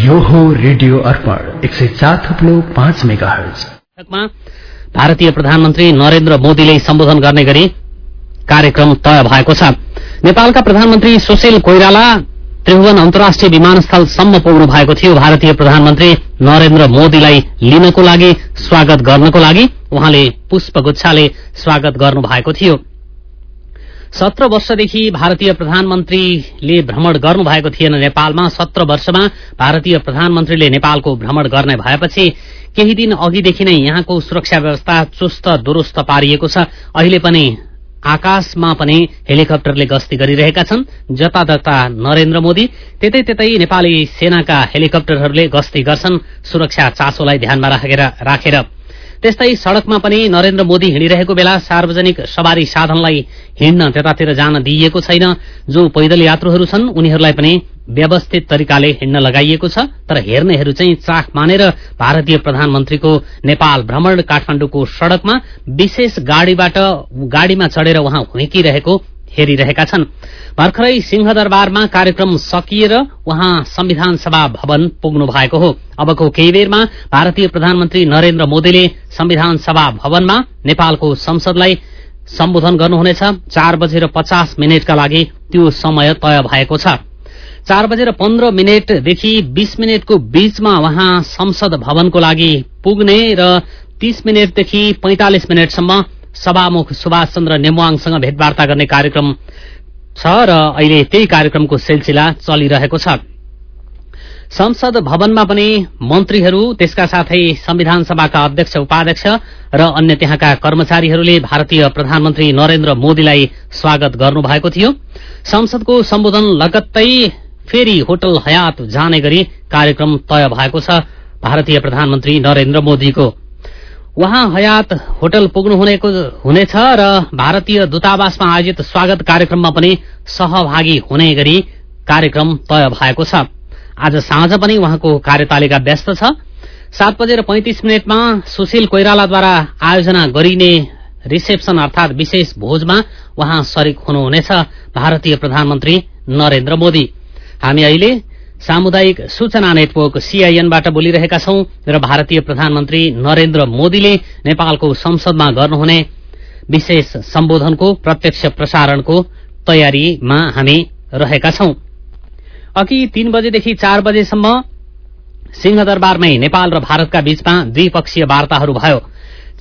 यो हो रेडियो अर्पण एक सय चार थप्लो पाँच मेगा भारतीय प्रधानमन्त्री नरेन्द्र मोदीले सम्बोधन गर्ने गरी कार्यक्रम तय भएको छ। नेपालका प्रधानमन्त्री सुशील कोइराला त्रिभुवन अन्तर्राष्ट्रिय विमानस्थलसम्म पुग्नु भएको थियो। भारतीय प्रधानमन्त्री नरेन्द्र मोदीलाई लिनको लागि स्वागत गर्नको लागि उहाँले पुष्पगुच्छाले स्वागत गर्नु भएको थियो। सत्र वर्षदेखि भारतीय प्रधानमन्त्रीले भ्रमण गर्नु भएको थिएन नेपालमा। सत्र वर्षमा भारतीय प्रधानमन्त्रीले नेपालको भ्रमण गर्ने भएपछि केही दिन अघिदेखि नै यहाँको सुरक्षा व्यवस्था चुस्त दुरूस्त पारिएको छ। अहिले पनि आकाशमा पनि हेलिकप्टरले गस्ती गरिरहेका छन्। जतातता नरेन्द्र मोदी त्यतै त्यतै नेपाली सेनाका हेलिकप्टरहरूले गस्ती गर्छन्। सुरक्षा चासोलाई ध्यानमा राखेर त्यस्तै सड़कमा पनि नरेन्द्र मोदी हिँडिरहेको बेला सार्वजनिक सवारी साधनलाई हिँड्न त्यतातिर जान दिइएको छैन। जो पैदल यात्रुहरू छन् उनीहरूलाई पनि व्यवस्थित तरिकाले हिँड्न लगाइएको छ। तर हेर्नेहरू चाहिँ चाख मानेर भारतीय प्रधानमन्त्रीको नेपाल भ्रमण काठमाडौँको सड़कमा विशेष गाड़ीमा चढेर उहाँ हुर्किरहेको हेरिरहेका छन्। भर्खरै सिंहदरबारमा कार्यक्रम सकिएर उहाँ संविधान सभा भवन पुग्नु भएको हो। अबको केही बेरमा भारतीय प्रधानमन्त्री नरेन्द्र मोदीले संविधान सभा भवनमा नेपालको संसदलाई सम्बोधन गर्नुहुनेछ। चार बजेर पचास मिनटका लागि त्यो समय तय भएको छ। चार बजेर पन्ध्र मिनटदेखि बीस मिनटको बीचमा उहाँ संसद भवनको लागि पुग्ने र तीस मिनटदेखि पैंतालिस मिनटसम्म सभामुख सुभाष चन्द्र नेमुवाङसँग भेटवार्ता गर्ने कार्यक्रम छ र अहिले त्यही कार्यक्रमको सिलसिला चलिरहेको छ। संसद भवनमा पनि मन्त्रीहरू त्यसका साथै संविधान सभाका अध्यक्ष उपाध्यक्ष र अन्य त्यहाँका कर्मचारीहरूले भारतीय प्रधानमन्त्री नरेन्द्र मोदीलाई स्वागत गर्नुभएको थियो। संसदको सम्बोधन लगत्तै फेरि होटल हयात जाने गरी कार्यक्रम तय भएको छ। भारतीय प्रधानमन्त्री नरेन्द्र मोदीको उहाँ हयात होटल पुग्नु हुनेछ र भारतीय दूतावासमा आयोजित स्वागत कार्यक्रममा पनि सहभागी हुने गरी कार्यक्रम तय भएको छ। आज साँझ पनि उहाँको कार्यतालिका व्यस्त छ। सात बजेर पैंतिस मिनटमा सुशील कोइरालाद्वारा आयोजना गरिने रिसेप्सन अर्थात विशेष भोजमा उहाँ शरीक हुनुहुनेछ। भारतीय प्रधानमन्त्री नरेन्द्र मोदी। हामी अहिले सामुदायिक सूचना नेटवर्क सीआईएनबाट बोलिरहेका छौं र भारतीय प्रधानमन्त्री नरेन्द्र मोदीले नेपालको संसदमा गर्नुहुने विशेष सम्बोधनको प्रत्यक्ष प्रसारणको तयारीमा हामी रहेका छौं। अघि तीन बजेदेखि चार बजेसम्म सिंहदरबारमै नेपाल र भारतका बीचमा द्विपक्षीय वार्ताहरू भयो।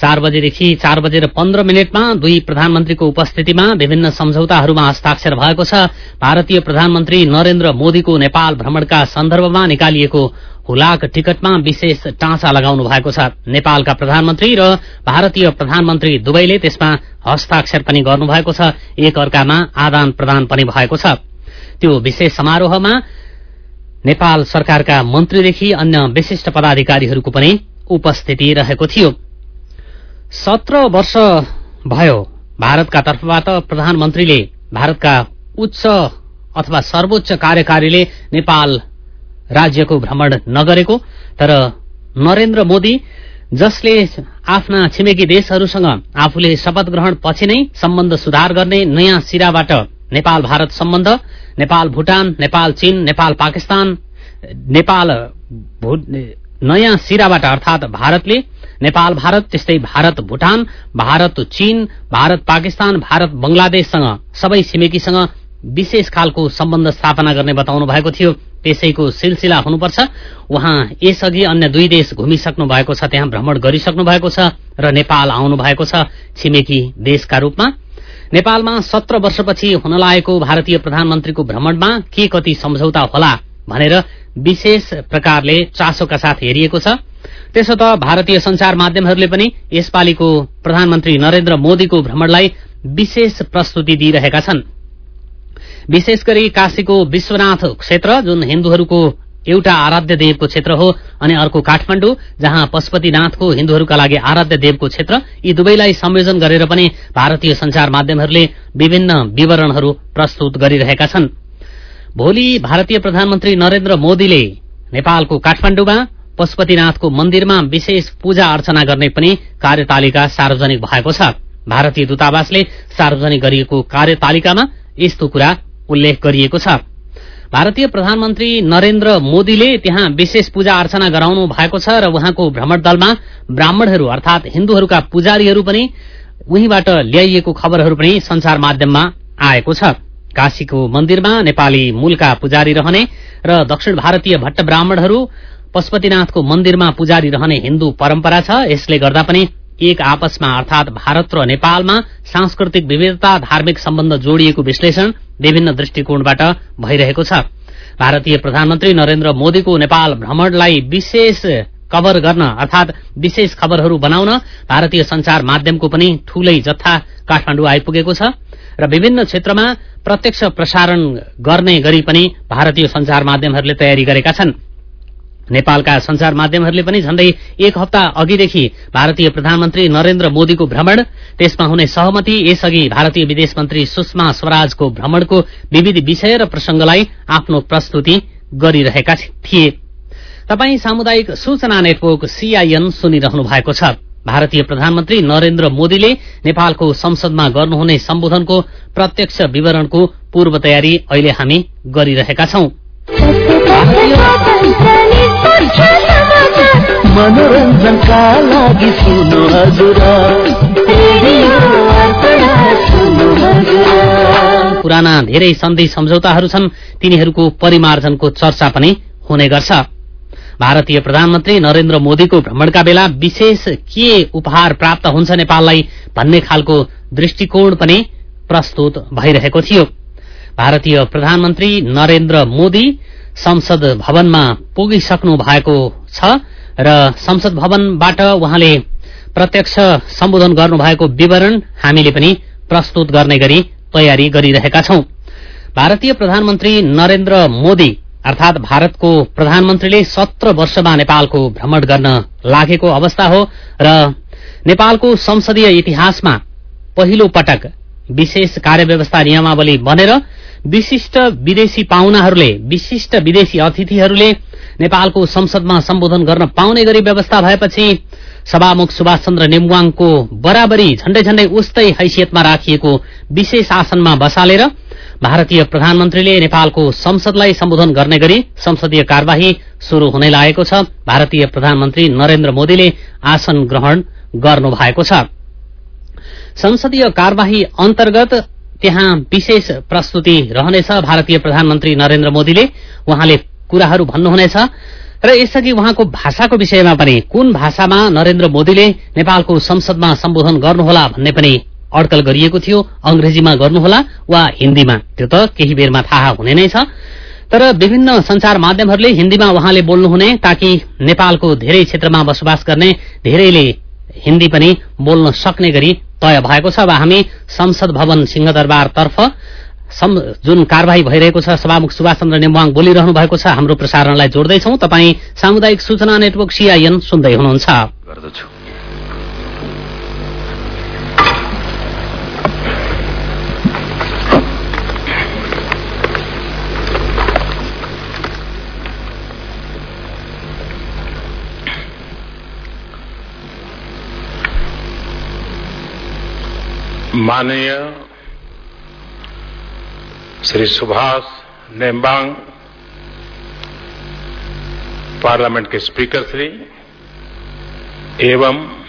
चार बजेदेखि चार बजेर पन्ध्र मिनटमा दुई प्रधानमन्त्रीको उपस्थितिमा विभिन्न सम्झौताहरूमा हस्ताक्षर भएको छ। भारतीय प्रधानमन्त्री नरेन्द्र मोदीको नेपाल भ्रमणका सन्दर्भमा निकालिएको हुलाक टिकटमा विशेष टाँचा लगाउनु भएको छ। नेपालका प्रधानमन्त्री र भारतीय प्रधानमन्त्री दुवैले त्यसमा हस्ताक्षर पनि गर्नुभएको छ। एक अर्कामा आदान प्रदान पनि भएको छ। त्यो विशेष समारोहमा नेपाल सरकारका मन्त्रीदेखि अन्य विशिष्ट पदाधिकारीहरूको पनि उपस्थिति रहेको थियो। सत्र वर्ष भयो भारतका तर्फबाट प्रधानमन्त्रीले भारतका उच्च अथवा सर्वोच्च कार्यकारीले नेपाल राज्यको भ्रमण नगरेको तर नरेन्द्र मोदी जसले आफ्ना छिमेकी देशहरूसँग आफूले शपथ ग्रहण पछि नै सम्बन्ध सुधार गर्ने नयाँ सिराबाट नेपाल भारत सम्बन्ध नेपाल भूटान नेपाल चीन नेपाल पाकिस्तान नेपाल नयाँ सिराबाट अर्थात भारतले नेपाल भारत त्यस्तै भारत भूटान भारत चीन भारत पाकिस्तान भारत बंगलादेशसँग सबै छिमेकीसँग विशेष खालको सम्बन्ध स्थापना गर्ने बताउनु भएको थियो। त्यसैको सिलसिला हुनुपर्छ। उहाँ यसअघि अन्य दुई देश घुमिसक्नु भएको छ त्यहाँ भ्रमण गरिसक्नु भएको छ र नेपाल आउनु भएको छिमेकी देशका रूपमा। नेपालमा सत्र वर्षपछि हुन लागेको भारतीय प्रधानमन्त्रीको भ्रमणमा के कति सम्झौता होला भनेर विशेष प्रकारले चासोका साथ हेरिएको छ। त्यसो त भारतीय संचार माध्यमहरूले पनि यसपालिको प्रधानमन्त्री नरेन्द्र मोदीको भ्रमणलाई विशेष प्रस्तुति दिइरहेका छन्। विशेष गरी काशीको विश्वनाथ क्षेत्र जुन हिन्दूहरूको एउटा आराध्य देवको क्षेत्र हो अनि अर्को काठमाडौँ जहाँ पशुपतिनाथको हिन्दूहरूका लागि आराध्य देवको क्षेत्र यी दुवैलाई संयोजन गरेर पनि भारतीय संचार माध्यमहरूले विभिन्न विवरणहरू प्रस्तुत गरिरहेका छन्। भोलि भारतीय प्रधानमन्त्री नरेन्द्र मोदीले नेपालको काठमाडौँमा पशुपतिनाथको मन्दिरमा विशेष पूजा अर्चना गर्ने पनि कार्यतालिका सार्वजनिक भएको छ। भारतीय दूतावासले सार्वजनिक गरिएको कार्यतालिकामा यस्तो कुरा उल्लेख गरिएको छ। भारतीय प्रधानमन्त्री नरेन्द्र मोदीले त्यहाँ विशेष पूजा अर्चना गराउनु भएको छ र उहाँको भ्रमण दलमा ब्राह्मणहरू अर्थात हिन्दूहरूका पुजारीहरू पनि उहीँबाट ल्याइएको खबरहरू पनि संचार माध्यममा आएको छ। काशीको मन्दिरमा नेपाली मूलका पुजारी रहने र दक्षिण भारतीय भट्ट ब्राह्मणहरू पशुपतिनाथको मन्दिरमा पुजारी रहने हिन्दू परम्परा छ। यसले गर्दा पनि एक आपसमा अर्थात भारत र नेपालमा सांस्कृतिक विविधता धार्मिक सम्बन्ध जोडिएको विश्लेषण विभिन्न दृष्टिकोणबाट भइरहेको छ। भारतीय प्रधानमन्त्री नरेन्द्र मोदीको नेपाल भ्रमणलाई विशेष कभर गर्न अर्थात विशेष खबरहरू बनाउन भारतीय संचार माध्यमको पनि ठूलै जत्था काठमाडौँ आइपुगेको छ र विभिन्न क्षेत्रमा प्रत्यक्ष प्रसारण गर्ने गरी पनि भारतीय संचार माध्यमहरूले तयारी गरेका छन्। नेपालका संचार माध्यमहरूले पनि झण्डै एक हप्ता अघिदेखि भारतीय प्रधानमन्त्री नरेन्द्र मोदीको भ्रमण त्यसमा हुने सहमति यसअघि भारतीय विदेश मन्त्री सुषमा स्वराजको भ्रमणको विविध विषय र प्रसंगलाई आफ्नो प्रस्तुति गरिरहेका थिए। तपाई सामुदायिक सूचना नेटवर्क सीआईएन सुनिरहनु भएको छ। भारतीय प्रधानमन्त्री नरेन्द्र मोदीले नेपालको संसदमा गर्नुहुने सम्बोधनको प्रत्यक्ष विवरणको पूर्व तयारी अहिले हामी गरिरहेका छौं। मनोरञ्जनका लागि सुन्नु हजुर पुराना धेरै सन्धि सम्झौताहरू छन्। तिनीहरूको परिमार्जनको चर्चा पनि हुने गर्छ। भारतीय प्रधानमन्त्री नरेन्द्र मोदीको भ्रमणका बेला विशेष के उपहार प्राप्त हुन्छ नेपाललाई भन्ने खालको दृष्टिकोण पनि प्रस्तुत भइरहेको थियो। भारतीय प्रधानमन्त्री नरेन्द्र मोदी संसद भवनमा पुगिसक्नु भएको छ र संसद भवनबाट उहाँले प्रत्यक्ष सम्बोधन गर्नुभएको विवरण हामीले पनि प्रस्तुत गर्ने गरी तयारी गरिरहेका छौं। भारतीय प्रधानमन्त्री नरेन्द्र मोदी अर्थात भारतको प्रधानमन्त्रीले सत्र वर्षमा नेपालको भ्रमण गर्न लागेको अवस्था हो र नेपालको संसदीय इतिहासमा पहिलो पटक विशेष कार्यव्यवस्था नियमावली बनेर विशिष्ट विदेशी पाहुनाहरूले विशिष्ट विदेशी अतिथिहरूले नेपालको संसदमा सम्बोधन गर्न पाउने गरी व्यवस्था भएपछि सभामुख सुभाष चन्द्र नेमवाङको बराबरी झण्डै झण्डै उस्तै हैसियतमा राखिएको विशेष आसनमा बसालेर भारतीय प्रधानमन्त्रीले नेपालको संसदलाई सम्बोधन गर्ने गरी संसदीय कार्यवाही शुरू हुने लागेको छ। भारतीय प्रधानमन्त्री नरेन्द्र मोदीले आसन ग्रहण गर्नु भएको छ। संसदीय कार्यवाही अन्तर्गत त्यहाँ विशेष प्रस्तुति रहनेछ भारतीय प्रधानमन्त्री नरेन्द्र मोदीले। उहाँले कुराहरू भन्नुहुनेछ। र यसअघि उहाँको भाषाको विषयमा पनि कुन भाषामा नरेन्द्र मोदीले नेपालको संसदमा सम्बोधन गर्नुहोला भन्ने पनि अड्कल गरिएको थियो। अंग्रेजीमा गर्नुहोला वा हिन्दीमा? त्यो त केही बेरमा थाहा हुने नै छ। तर विभिन्न संचार माध्यमहरूले हिन्दीमा उहाँले बोल्नुहुने ताकि नेपालको धेरै क्षेत्रमा बसोबास गर्ने धेरैले हिन्दी पनि बोल्न सक्ने गरी तय भएको छ अब हामी संसद भवन सिंहदरबारतर्फ जुन कार्यवाही भइरहेको छ सभामुख सुभाष चन्द्र नेमवाङ बोलिरहनु भएको छ हाम्रो प्रसारणलाई जोड्दैछौ। तपाईँ सामुदायिक सूचना नेटवर्क सीआईएन सुन्दै हुनुहुन्छ। माननीय श्री सुभाष नेम्बांग, पार्लियामेंट के स्पीकर श्री, एवं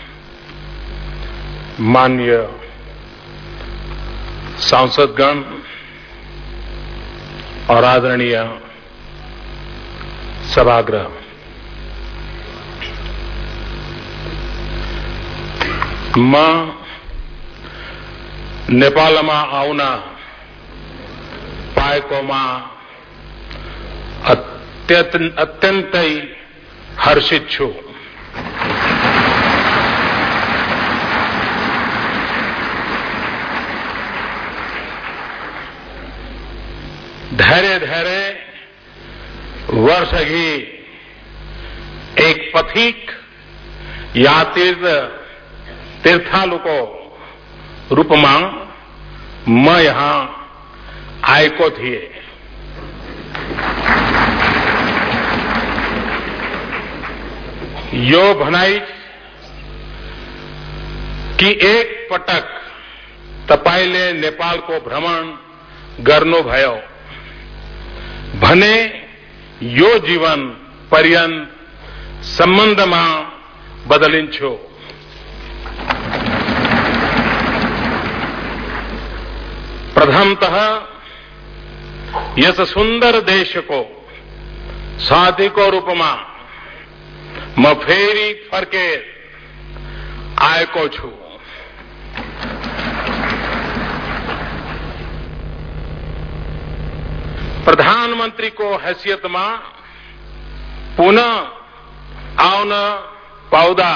माननीय सांसदगण और आदरणीय सभागृह। म नेपालमा आउन पाएकोमा अत्यन्तै हर्षित छु धेरै धेरै वर्ष अघि एक पथिक या तीर्थ तीर्थालुको रूपमा म यहाँ आयको थिए यो भनाई कि एक पटक तपाईले नेपाल को भ्रमण गर्नुभयो भने यो जीवन पर्यन संबंध में बदलिन्थ्यो। प्रथमतः यस सुंदर देश को साधिक और उपमा, मफेरी फरके आय को छू। प्रधानमंत्री को हैसियत माँ, पुनः आउन पौधा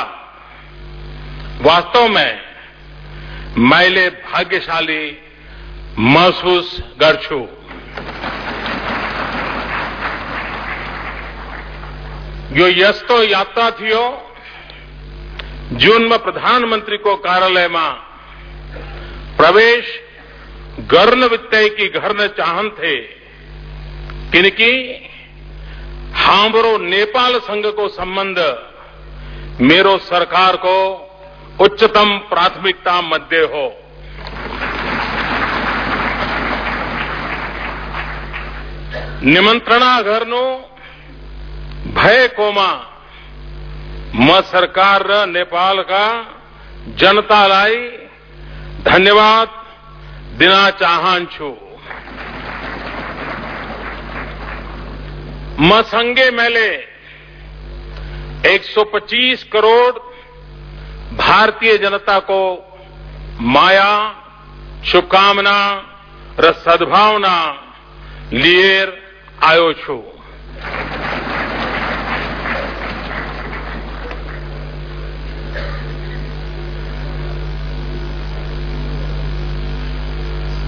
वास्तव में मैले भाग्यशाली महसूस गर्छु। जो यस्तो यात्रा थियो, जूनमा प्रधानमन्त्रीको कार्यालयमा प्रवेश गर्न वित्तयकी चाहन चाहन्थे, किनकि हमारो नेपाल संघको संबंध मेरो सरकारको उच्चतम प्राथमिकता मध्य हो। નિમંત્રણા ઘરનું ભય કોમાં म सरकार र नेपाल का जनतालाई धन्यवाद दिन चाहन्छु म संगे मैले 125 करोड़ भारतीय जनता को माया शुभकामना र सद्भावना लिएर आयो छु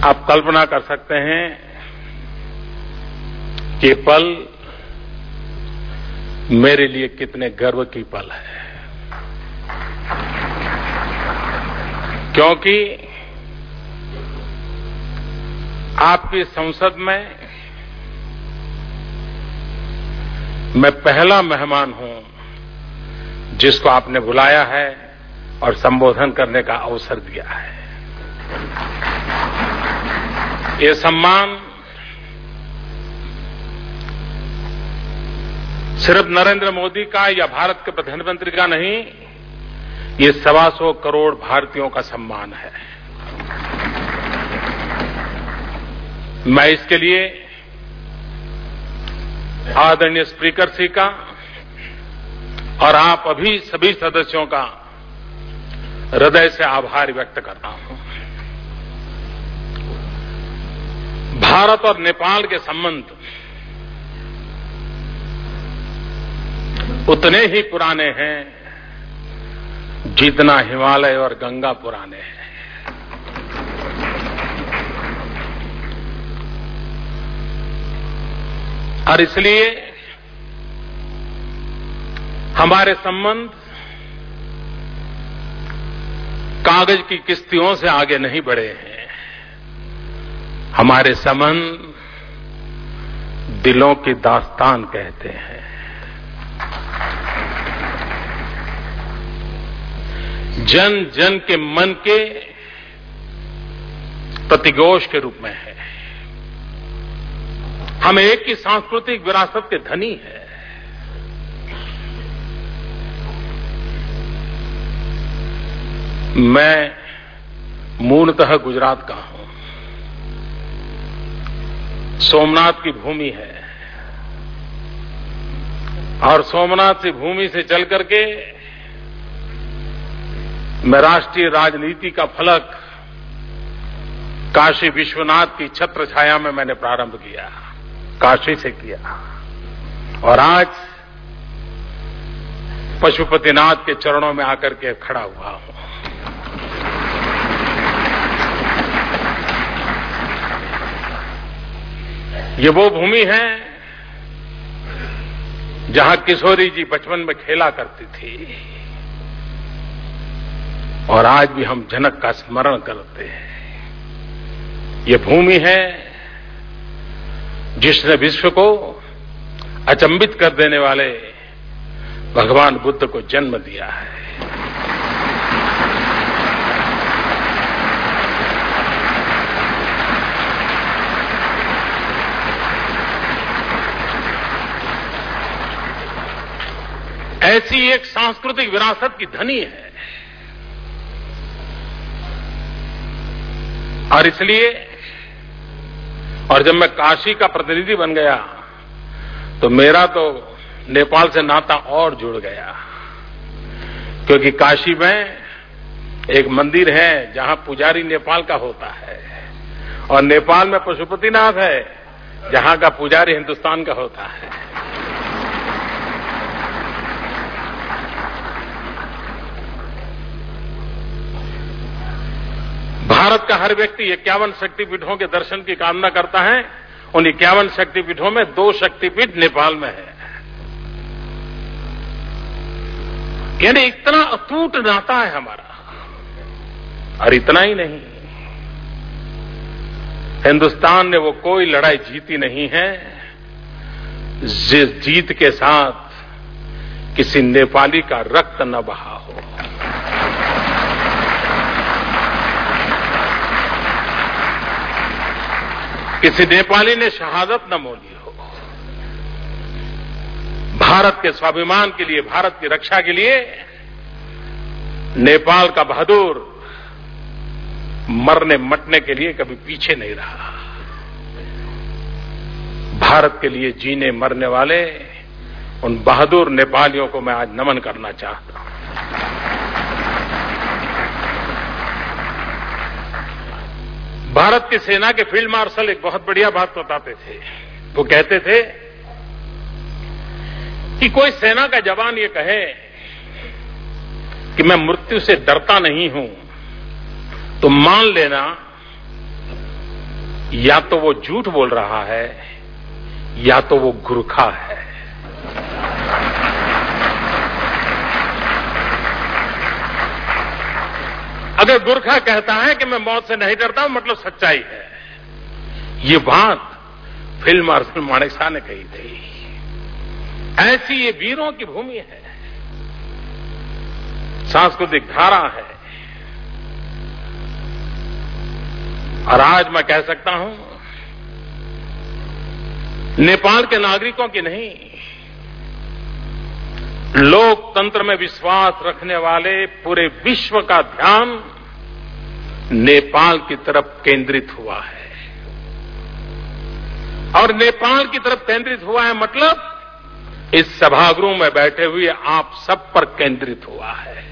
आप कल्पना कर सकते हैं कि पल मेरे लिए कितने गर्व की पल है। क्योंकि आपकी संसद में मैं पहला मेहमान हूँ जिसको आपने बुलाया है और संबोधन करने का अवसर दिया है। ये सम्मान सिर्फ़ नरेंद्र मोदी का या भारत के प्रधानमंत्री का नहीं, ये सवा सौ करोड़ भारतीयों का सम्मान है। मैं इसके लिए आदरणीय स्पीकर जी का और आप अभी सभी सदस्यों का हृदय से आभार व्यक्त करता हूँ। भारत और नेपाल के संबंध उतने ही पुराने हैं जितना हिमालय और गंगा पुराने हैं। और इसलिए हमारे संबंध कागज़ की किस्तियों से आगे नहीं बढ़े हैं। हमारे संबंध दिलों की दास्तान कहते हैं। जन जन के मन के प्रतिगोष के रूप में है। हम एक ही सांस्कृतिक विरासत के धनी हैं। मैं मूलतः गुजरात का हूँ। सोमनाथ की भूमि है। और सोमनाथ की भूमि से चल करके मैं राष्ट्रीय राजनीति का फलक काशी विश्वनाथ की छत्र छाया में मैंने प्रारंभ किया। काशी से किया। और आज पशुपतिनाथ के चरणों में आकर के खड़ा हुआ हूँ। ये वो भूमि है जहाँ किशोरी जी बचपन में खेला करती थी। और आज भी हम जनक का स्मरण करते हैं। ये भूमि है जिसने विश्व को अचंबित कर देने वाले भगवान बुद्ध को जन्म दिया है। ऐसी एक सांस्कृतिक विरासत की धनी है। और इसलिए और जब मैं काशी का प्रतिनिधि बन गया तो मेरा तो नेपाल से नाता और जुड़ गया। क्योंकि काशी में एक मंदिर है, जहाँ पुजारी नेपाल का होता है। और नेपाल में पशुपतिनाथ है, जहाँ का पुजारी हिंदुस्तान का होता है। भारत का हर व्यक्ति इक्यावन शक्तिपीठों के दर्शन की कामना करता है। उन इक्यावन शक्तिपीठों में दो शक्तिपीठ नेपाल में है। यानी इतना अटूट नाता है हमारा। और इतना ही नहीं। हिंदुस्तान ने वो कोई लड़ाई जीती नहीं है। जिस जीत के साथ किसी नेपाली का रक्त न बहा हो। किसी नेपाली ने शहादत न मोली हो। भारत के स्वाभिमान के लिए, भारत की रक्षा के लिए नेपाल का बहादुर मरने मटने के लिए कभी पीछे नहीं रहा। भारत के लिए जीने मरने वाले उन बहादुर नेपालियों को मैं आज नमन करना चाहता हूँ। भारत की सेना के फ़ील्ड मार्शल एक बहुत बढ़िया बात बताते थे। वो कहते थे कि कोई सेना का जवान ये कहे कि मैं मृत्यु से डरता नहीं हूँ तो मान लेना, या तो वो झूठ बोल रहा है, या तो वो गुरखा है। अगर गुरखा कहता है कि मैं मौत से नहीं डरता हूँ मतलब सच्चाई है। ये बात फ़ील्ड मार्शल माणिक शाह ने कही थी। ऐसी ये वीरों की भूमि है। सांस्कृतिक धारा है। और आज मैं कह सकता हूँ, नेपाल के नागरिकों की नहीं, लोकतंत्र में विश्वास रखने वाले पूरे विश्व का ध्यान नेपाल की तरफ़ केंद्रित हुआ है। और नेपाल की तरफ़ केंद्रित हुआ है मतलब इस सभागृह में बैठे हुए आप सब पर केंद्रित हुआ है।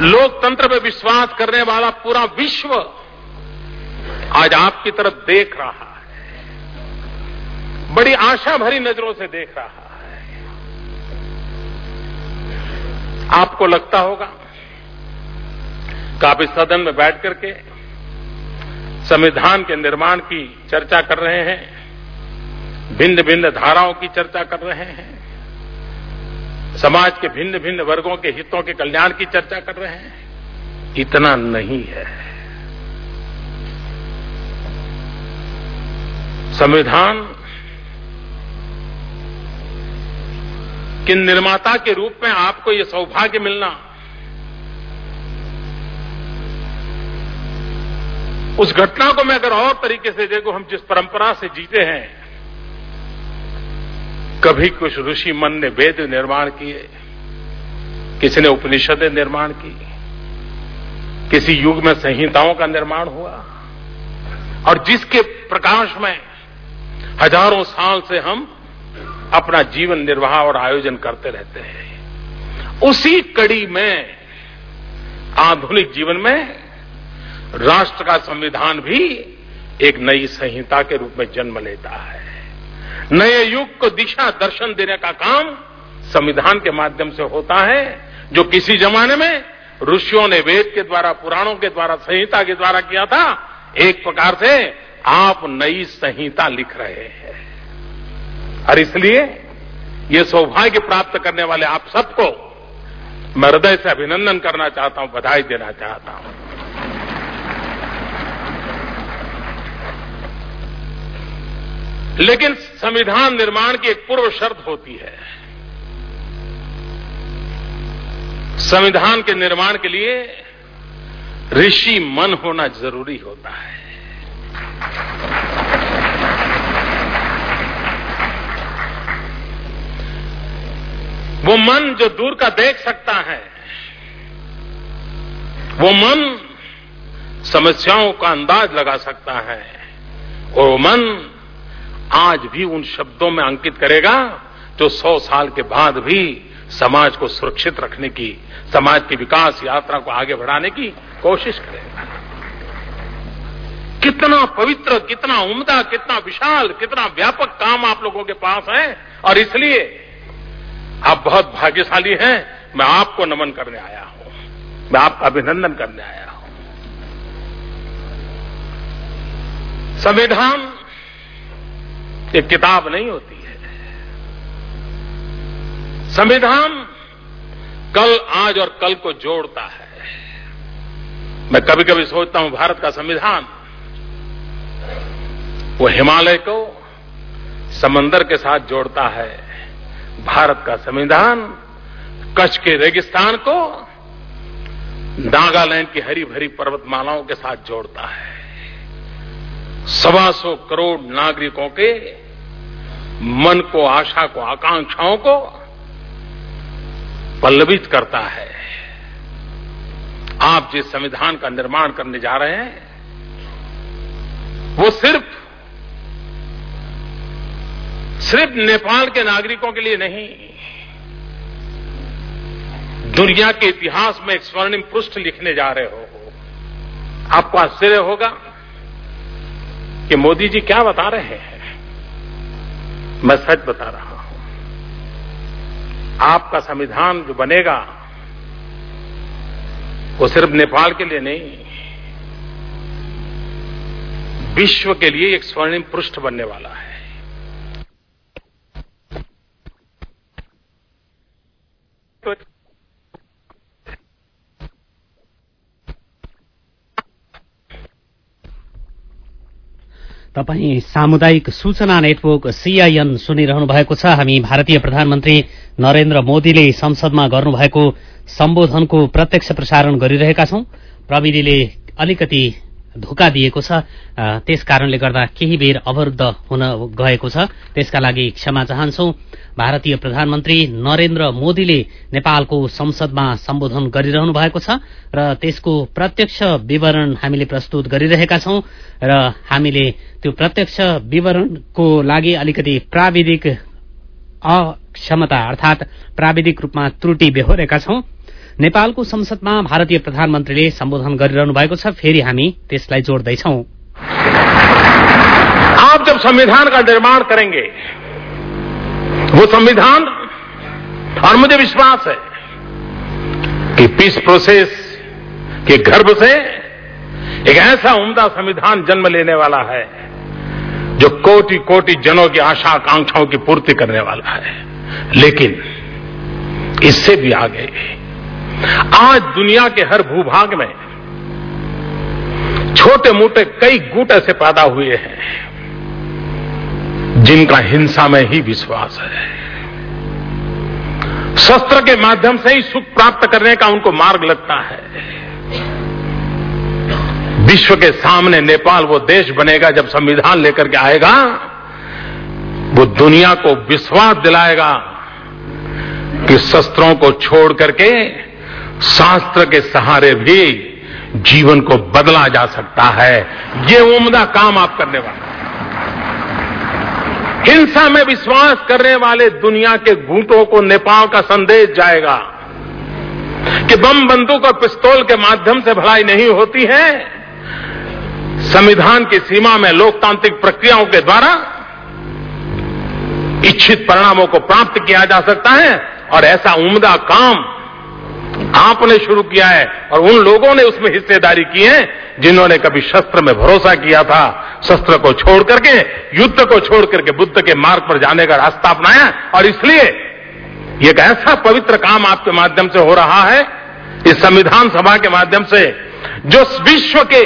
लोकतंत्र में विश्वास करने वाला पूरा विश्व आज आपकी तरफ़ देख रहा है। बड़ी आशा भरी नज़रों से देख रहा है। आपको लगता होगा काफ़ी सदन में बैठ करके संविधान के निर्माण की चर्चा कर रहे हैं भिन्न भिन्न धाराओं की चर्चा कर रहे हैं, समाज के भिन्न भिन्न वर्गों के हितों के कल्याण की चर्चा कर रहे हैं। इतना नहीं है। संविधान कि निर्माता के रूप में आपको ये सौभाग्य मिलना उस घटना को मैं अगर और तरीके से देखूँ, हम जिस परंपरा से जीते हैं, कभी कुछ ऋषि मन ने वेद निर्माण किए, किसी ने उपनिषदें निर्माण की, किसी युग में संहिताओं का निर्माण हुआ, और जिसके प्रकाश में हज़ारों साल से हम अपना जीवन निर्वाह और आयोजन करते रहते हैं। उसी कड़ी में, आधुनिक जीवन में राष्ट्र का संविधान भी एक नई संहिता के रूप में जन्म लेता है। नए युग को दिशा दर्शन देने का काम संविधान के माध्यम से होता है, जो किसी जमाने में ऋषियों ने वेद के द्वारा, पुराणों के द्वारा, संहिता के द्वारा किया था, एक प्रकार से आप नई संहिता लिख रहे हैं। और इसलिए ये सौभाग्य प्राप्त करने वाले आप सबको मैं हृदय से अभिनंदन करना चाहता हूँ, बधाई देना चाहता हूँ। लेकिन संविधान निर्माण की एक पूर्व शर्त होती है। संविधान के निर्माण के लिए ऋषि मन होना ज़रूरी होता है। वो मन जो दूर का देख सकता है, वो मन समस्याओं का अंदाज लगा सकता है और वो मन आज भी उन शब्दों में अंकित करेगा जो सौ साल के बाद भी समाज को सुरक्षित रखने की, समाज की विकास यात्रा को आगे बढ़ाने की कोशिश करेगा। कितना पवित्र, कितना उम्दा, कितना विशाल, कितना व्यापक काम आप लोगों के पास है, और इसलिए आप बहुत भाग्यशाली हैं। मैं आपको नमन करने आया हूँ। मैं आपका अभिनंदन करने आया हूँ। संविधान एक किताब नहीं होती है। संविधान कल, आज और कल को जोड़ता है। मैं कभी कभी सोचता हूँ, भारत का संविधान, वो हिमालय को समंदर के साथ जोड़ता है। भारत का संविधान कच्छ के रेगिस्तान को नागालैंड की हरी भरी पर्वतमालाओं के साथ जोड़ता है। सवा सौ करोड़ नागरिकों के मन को, आशा को, आकांक्षाओं को पल्लवित करता है। आप जिस संविधान का निर्माण करने जा रहे हैं, वो सिर्फ़ सिर्फ़ नेपाल के नागरिकों के लिए नहीं, दुनिया के इतिहास में एक स्वर्णिम पृष्ठ लिखने जा रहे हो। आपको आश्चर्य होगा कि मोदी जी क्या बता रहे हैं? मैं सच बता रहा हूँ। आपका संविधान जो बनेगा, वो सिर्फ़ नेपाल के लिए नहीं, विश्व के लिए एक स्वर्णिम पृष्ठ बनने वाला है। तपाईँ सामुदायिक सूचना नेटवर्क सीआईएन सुनिरहनु भएको छ। हामी भारतीय प्रधानमन्त्री नरेन्द्र मोदीले संसदमा गर्नुभएको सम्बोधनको प्रत्यक्ष प्रसारण गरिरहेका छौं। प्रविधिले अलिकति धोका दिएको छ। त्यस कारणले गर्दा केही बेर अवरुद्ध हुन गएको छ। त्यसका लागि क्षमा चाहन्छौ। भारतीय प्रधानमन्त्री नरेन्द्र मोदीले नेपालको संसदमा सम्बोधन गरिरहनु भएको छ र त्यसको प्रत्यक्ष विवरण हामीले प्रस्तुत गरिरहेका छौं र हामीले त्यो प्रत्यक्ष विवरणको लागि अलिकति प्राविधिक अक्षमता अर्थात प्राविधिक रूपमा त्रुटि बेहोरेका छौं। नेपालको संसदमा भारतीय प्रधानमन्त्रीले सम्बोधन गरिरहनु भएको छ, फेरि हामी त्यसलाई जोड्दैछौ। आप जब संविधान का निर्माण करेंगे, वो संविधान, और मुझे विश्वास है कि पीस प्रोसेस के गर्भ से एक ऐसा उम्दा संविधान जन्म लेने वाला है, जो कोटि कोटि जनों की आशा आकांक्षाओं की पूर्ति करने वाला है। लेकिन इससे भी आगे आज दुनिया के हर भूभाग में छोटे मोटे कई गुट ऐसे पैदा हुए हैं, जिनका हिंसा में ही विश्वास है। शस्त्र के माध्यम से ही सुख प्राप्त करने का उनको मार्ग लगता है। विश्व के सामने नेपाल वो देश बनेगा, जब संविधान लेकर के आएगा, वो दुनिया को विश्वास दिलाएगा कि शस्त्रों को छोड़ करके शास्त्र के सहारे भी जीवन को बदला जा सकता है। ये उम्दा काम आप करने वाले हिंसा में विश्वास करने वाले दुनिया के गुटों को नेपाल का संदेश जाएगा कि बम बंदूक और पिस्तौल के माध्यम से भलाई नहीं होती है। संविधान की सीमा में लोकतांत्रिक प्रक्रियाओं के द्वारा इच्छित परिणामों को प्राप्त किया जा सकता है और ऐसा उम्दा काम आपने शुरू किया है और उन लोगों ने उसमें हिस्सेदारी की है जिन्होंने कभी शस्त्र में भरोसा किया था। शस्त्र को छोड़ करके, युद्ध को छोड़ करके बुद्ध के मार्ग पर जाने का रास्ता अपनाया और इसलिए एक ऐसा पवित्र काम आपके माध्यम से हो रहा है, इस संविधान सभा के माध्यम से, जो विश्व के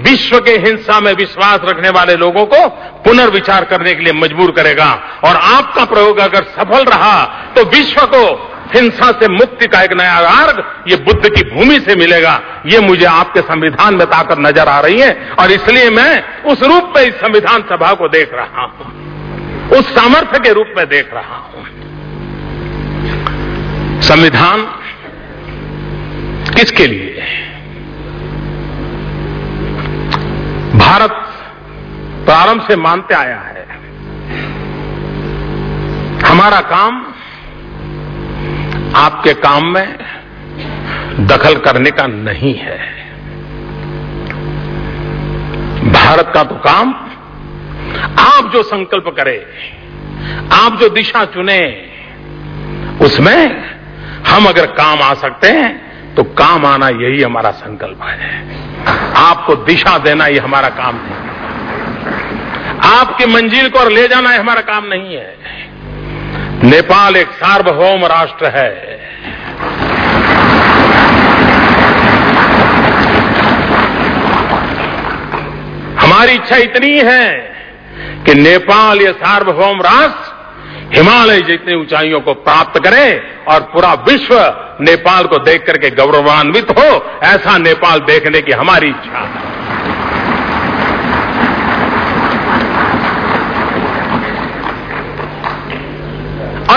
विश्व के हिंसा में विश्वास रखने वाले लोगों को पुनर्विचार करने के लिए मजबूर करेगा। और आपका प्रयोग अगर सफल रहा तो विश्व को हिंसा से मुक्ति का एक नया मार्ग ये बुद्ध की भूमि से मिलेगा। ये मुझे आपके संविधान में ताकत नज़र आ रही है और इसलिए मैं उस रूप में इस संविधान सभा को देख रहा हूँ। उस सामर्थ्य के रूप में देख रहा हूँ। संविधान किसके लिए भारत प्रारंभ से मानते आया है। हमारा काम आपके काम में दखल करने का नहीं है। भारत का तो काम, आप जो संकल्प करें, आप जो दिशा चुने, उसमें हम अगर काम आ सकते हैं तो काम आना यही हमारा संकल्प है। आपको दिशा देना ये हमारा काम नहीं आपकी मंजिल को और ले जाना ये हमारा काम नहीं है। नेपाल एक सार्वभौम राष्ट्र है। हमारी इच्छा इतनी है कि नेपाल ये सार्वभौम राष्ट्र हिमालय जितनी ऊंचाइयों को प्राप्त करे और पूरा विश्व नेपाल को देख करके गौरवान्वित हो, ऐसा नेपाल देखने की हमारी इच्छा है।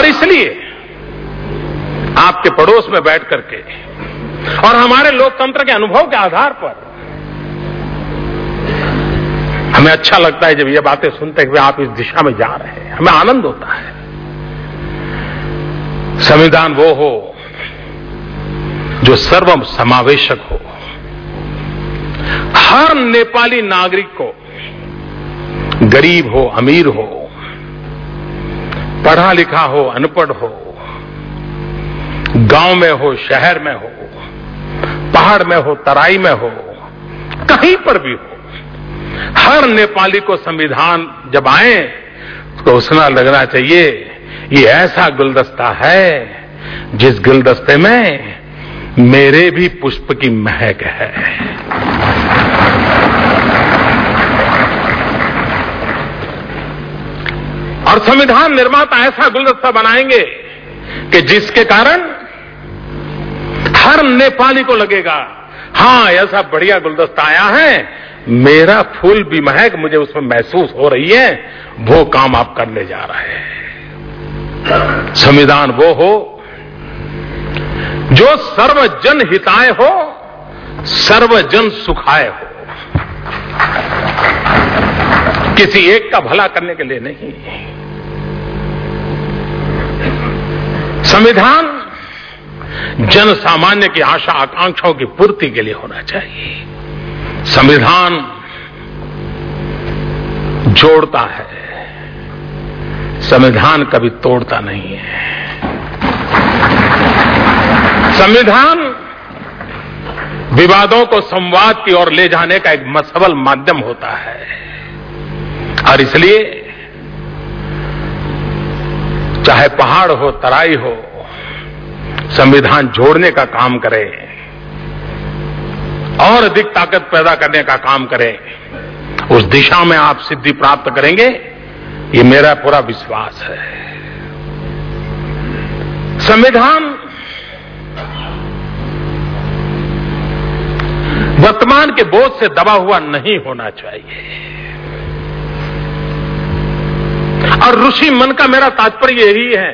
इसलिए आपके पड़ोस में बैठ करके और हमारे लोकतंत्र के अनुभव के आधार पर हमें अच्छा लगता है जब ये बातें सुनते हुए आप इस दिशा में जा रहे हैं। हमें आनंद होता है। संविधान वो हो जो सर्व समावेशक हो। हर नेपाली नागरिक को गरीब हो, अमीर हो पढ़ा लिखा हो, अनपढ़ हो, गाँव में हो, शहर में हो, पहाड़ में हो, तराई में हो, कहीं पर भी हो, हर नेपाली को संविधान जब आए तो उसना लगना चाहिए, ये ऐसा गुलदस्ता है, जिस गुलदस्ते में मेरे भी पुष्प की महक है। और संविधान निर्माता ऐसा गुलदस्ता बनाएँगे कि जिसके कारण हर नेपाली को लगेगा हाँ ऐसा बढ़िया गुलदस्ता आया है, मेरा फूल भी महक, मुझे उसमें महसूस हो रही है, वो काम आप करने जा रहे हैं। संविधान वो हो जो सर्वजन हिताय हो, सर्वजन सुखाय हो। किसी एक का भला करने के लिए नहीं। संविधान जन सामान्य की आशा आकांक्षाओं की पूर्ति के लिए होना चाहिए। संविधान जोड़ता है। संविधान कभी तोड़ता नहीं है। संविधान विवादों को संवाद की ओर ले जाने का एक सबल माध्यम होता है। और इसलिए चाहे पहाड़ हो, तराई हो, संविधान जोड़ने का काम करे, और अधिक ताकत पैदा करने का काम करे, उस दिशा में आप सिद्धि प्राप्त करेंगे, ये मेरा पूरा विश्वास है। संविधान वर्तमान के बोझ से दबा हुआ नहीं होना चाहिए। और ऋषि मन का मेरा तात्पर्य यही है।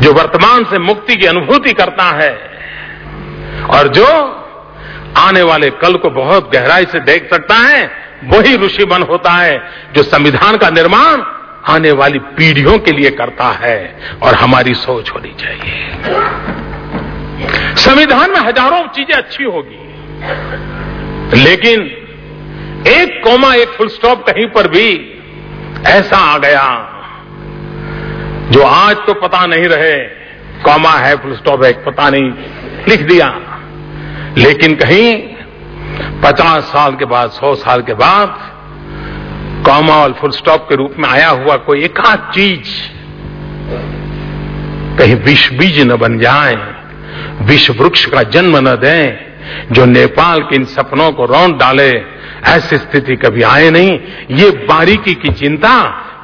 जो वर्तमान से मुक्ति की अनुभूति करता है और जो आने वाले कल को बहुत गहराई से देख सकता है, वही ऋषि मन होता है जो संविधान का निर्माण आने वाली पीढ़ियों के लिए करता है और हमारी सोच होनी चाहिए। संविधान में हज़ारों चीज़ें अच्छी होगी, लेकिन एक कोमा एक फुल स्टॉप कहीं पर भी ऐसा आ गया। जो आज तो पता नहीं रहे, कॉमा है फुल स्टॉप है, पता नहीं, लिख दिया। लेकिन कहीं पचास साल के बाद, सौ साल के बाद, कॉमा और फुल स्टॉप के रूप में आया हुआ कोई एकाध चीज़, कहीं विष बीज न बन जाए विश्व वृक्ष का जन्म न दें, जो नेपाल के इन सपनों को रौंद डाले ऐसी स्थिति कभी आए नहीं। ये बारीकी की चिंता,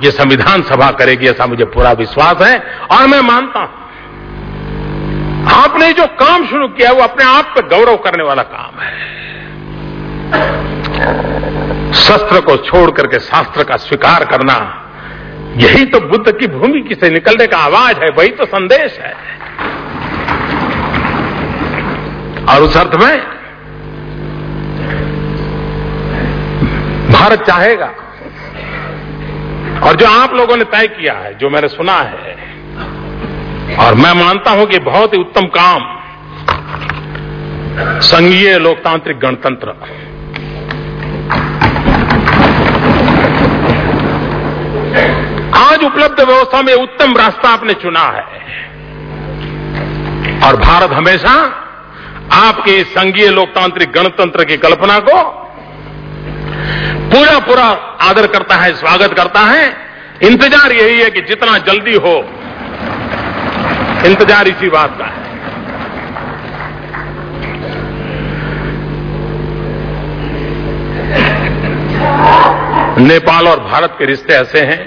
ये संविधान सभा करेगी ऐसा मुझे पूरा विश्वास है, और मैं मानता हूँ। आपने जो काम शुरू किया, वो अपने आप पर गौरव करने वाला काम है। शस्त्र को छोड़ करके शास्त्र का स्वीकार करना, यही तो बुद्ध की भूमि से निकलने का आवाज़ है, वही तो संदेश है। और उस अर्थ में भारत चाहेगा। और जो आप लोगों ने तय किया है, जो मैंने सुना है, और मैं मानता हूँ कि बहुत ही उत्तम काम संघीय लोकतांत्रिक गणतंत्र। आज उपलब्ध व्यवस्था में उत्तम रास्ता आपने चुना है। और भारत हमेशा आपके संघीय लोकतांत्रिक गणतंत्र की कल्पना को पूरा पूरा आदर करता है, स्वागत करता है। इंतज़ार यही है कि जितना जल्दी हो। इंतज़ार इसी बात का है। नेपाल और भारत के रिश्ते ऐसे हैं।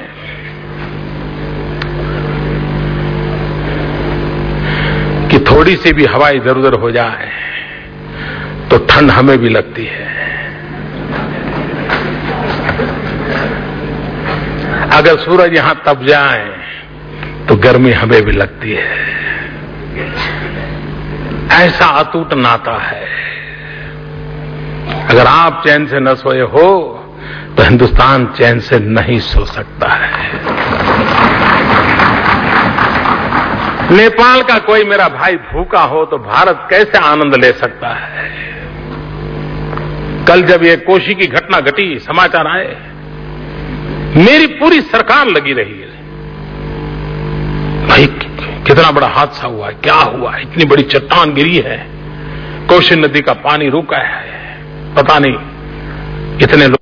कि थोड़ी सी भी हवा इधर उधर हो जाए तो ठंड हमें भी लगती है। अगर सूरज यहाँ तप जाए तो गर्मी हमें भी लगती है। ऐसा अटूट नाता है। अगर आप चैन से न सोए हो तो हिंदुस्तान चैन से नहीं सो सकता है। नेपाल का कोई मेरा भाई भूखा हो तो भारत कैसे आनंद ले सकता है? कल जब ये कोशी की घटना घटी, समाचार आए मेरी पूरी सरकार लगी रही है। भाई, कितना बड़ा हादसा हुआ है, क्या हुआ है? इतनी बड़ी चट्टान गिरी है। कोशी नदी का पानी रुका है। पता नहीं इतने लोग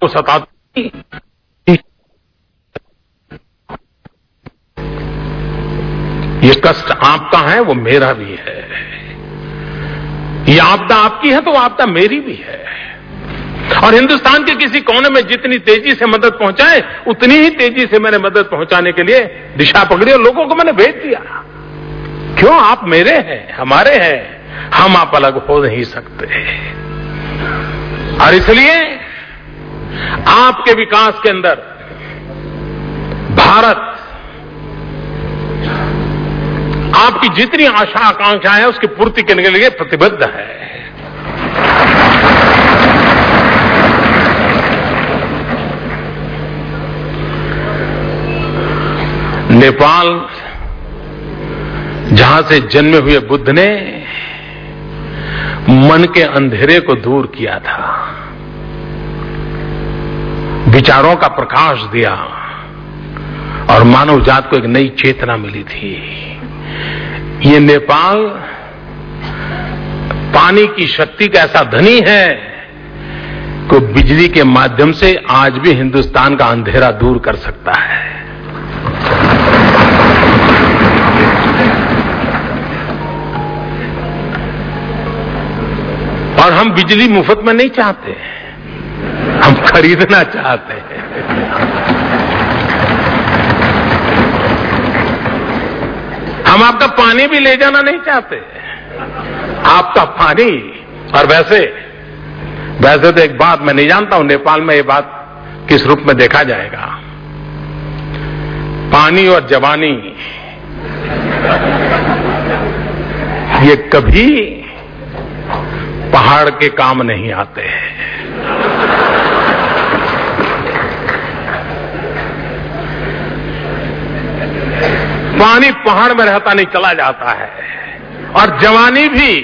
को सताती ये कष्ट आपका है, वो मेरा भी है। ये आपदा आपकी है तो आपदा मेरी भी है। और हिंदुस्तान के किसी कोने में जितनी तेज़ी से मदद पहुँचाए, उतनी ही तेज़ी से मैंने मदद पहुँचाने के लिए दिशा पकड़ी और लोगों को मैंने भेज दिया। क्यों? आप मेरे हैं, हमारे हैं। हम आप अलग हो नहीं सकते। और इसलिए आपके विकास के अंदर भारत आपकी जितनी आशा आकांक्षा है, उसकी पूर्ति करने के लिए प्रतिबद्ध है। नेपाल, जहाँ से जन्मे हुए बुद्ध ने मन के अंधेरे को दूर किया था, विचारों का प्रकाश दिया, और मानव जात को एक नई चेतना मिली थी। ये नेपाल पानी की शक्ति का ऐसा धनी है को बिजली के माध्यम से आज भी हिंदुस्तान का अंधेरा दूर कर सकता है। और हम बिजली मुफ़्त में नहीं चाहते, हम खरीदना चाहते हैं। हम आपका पानी भी ले जाना नहीं चाहते। आपका पानी, और वैसे वैसे तो एक बात मैं नहीं जानता हूँ, नेपाल में ये बात किस रूप में देखा जाएगा। पानी और जवानी, ये कभी पहाड़ के काम नहीं आते। पानी पहाड़ में रहता नहीं, चला जाता है। और जवानी भी,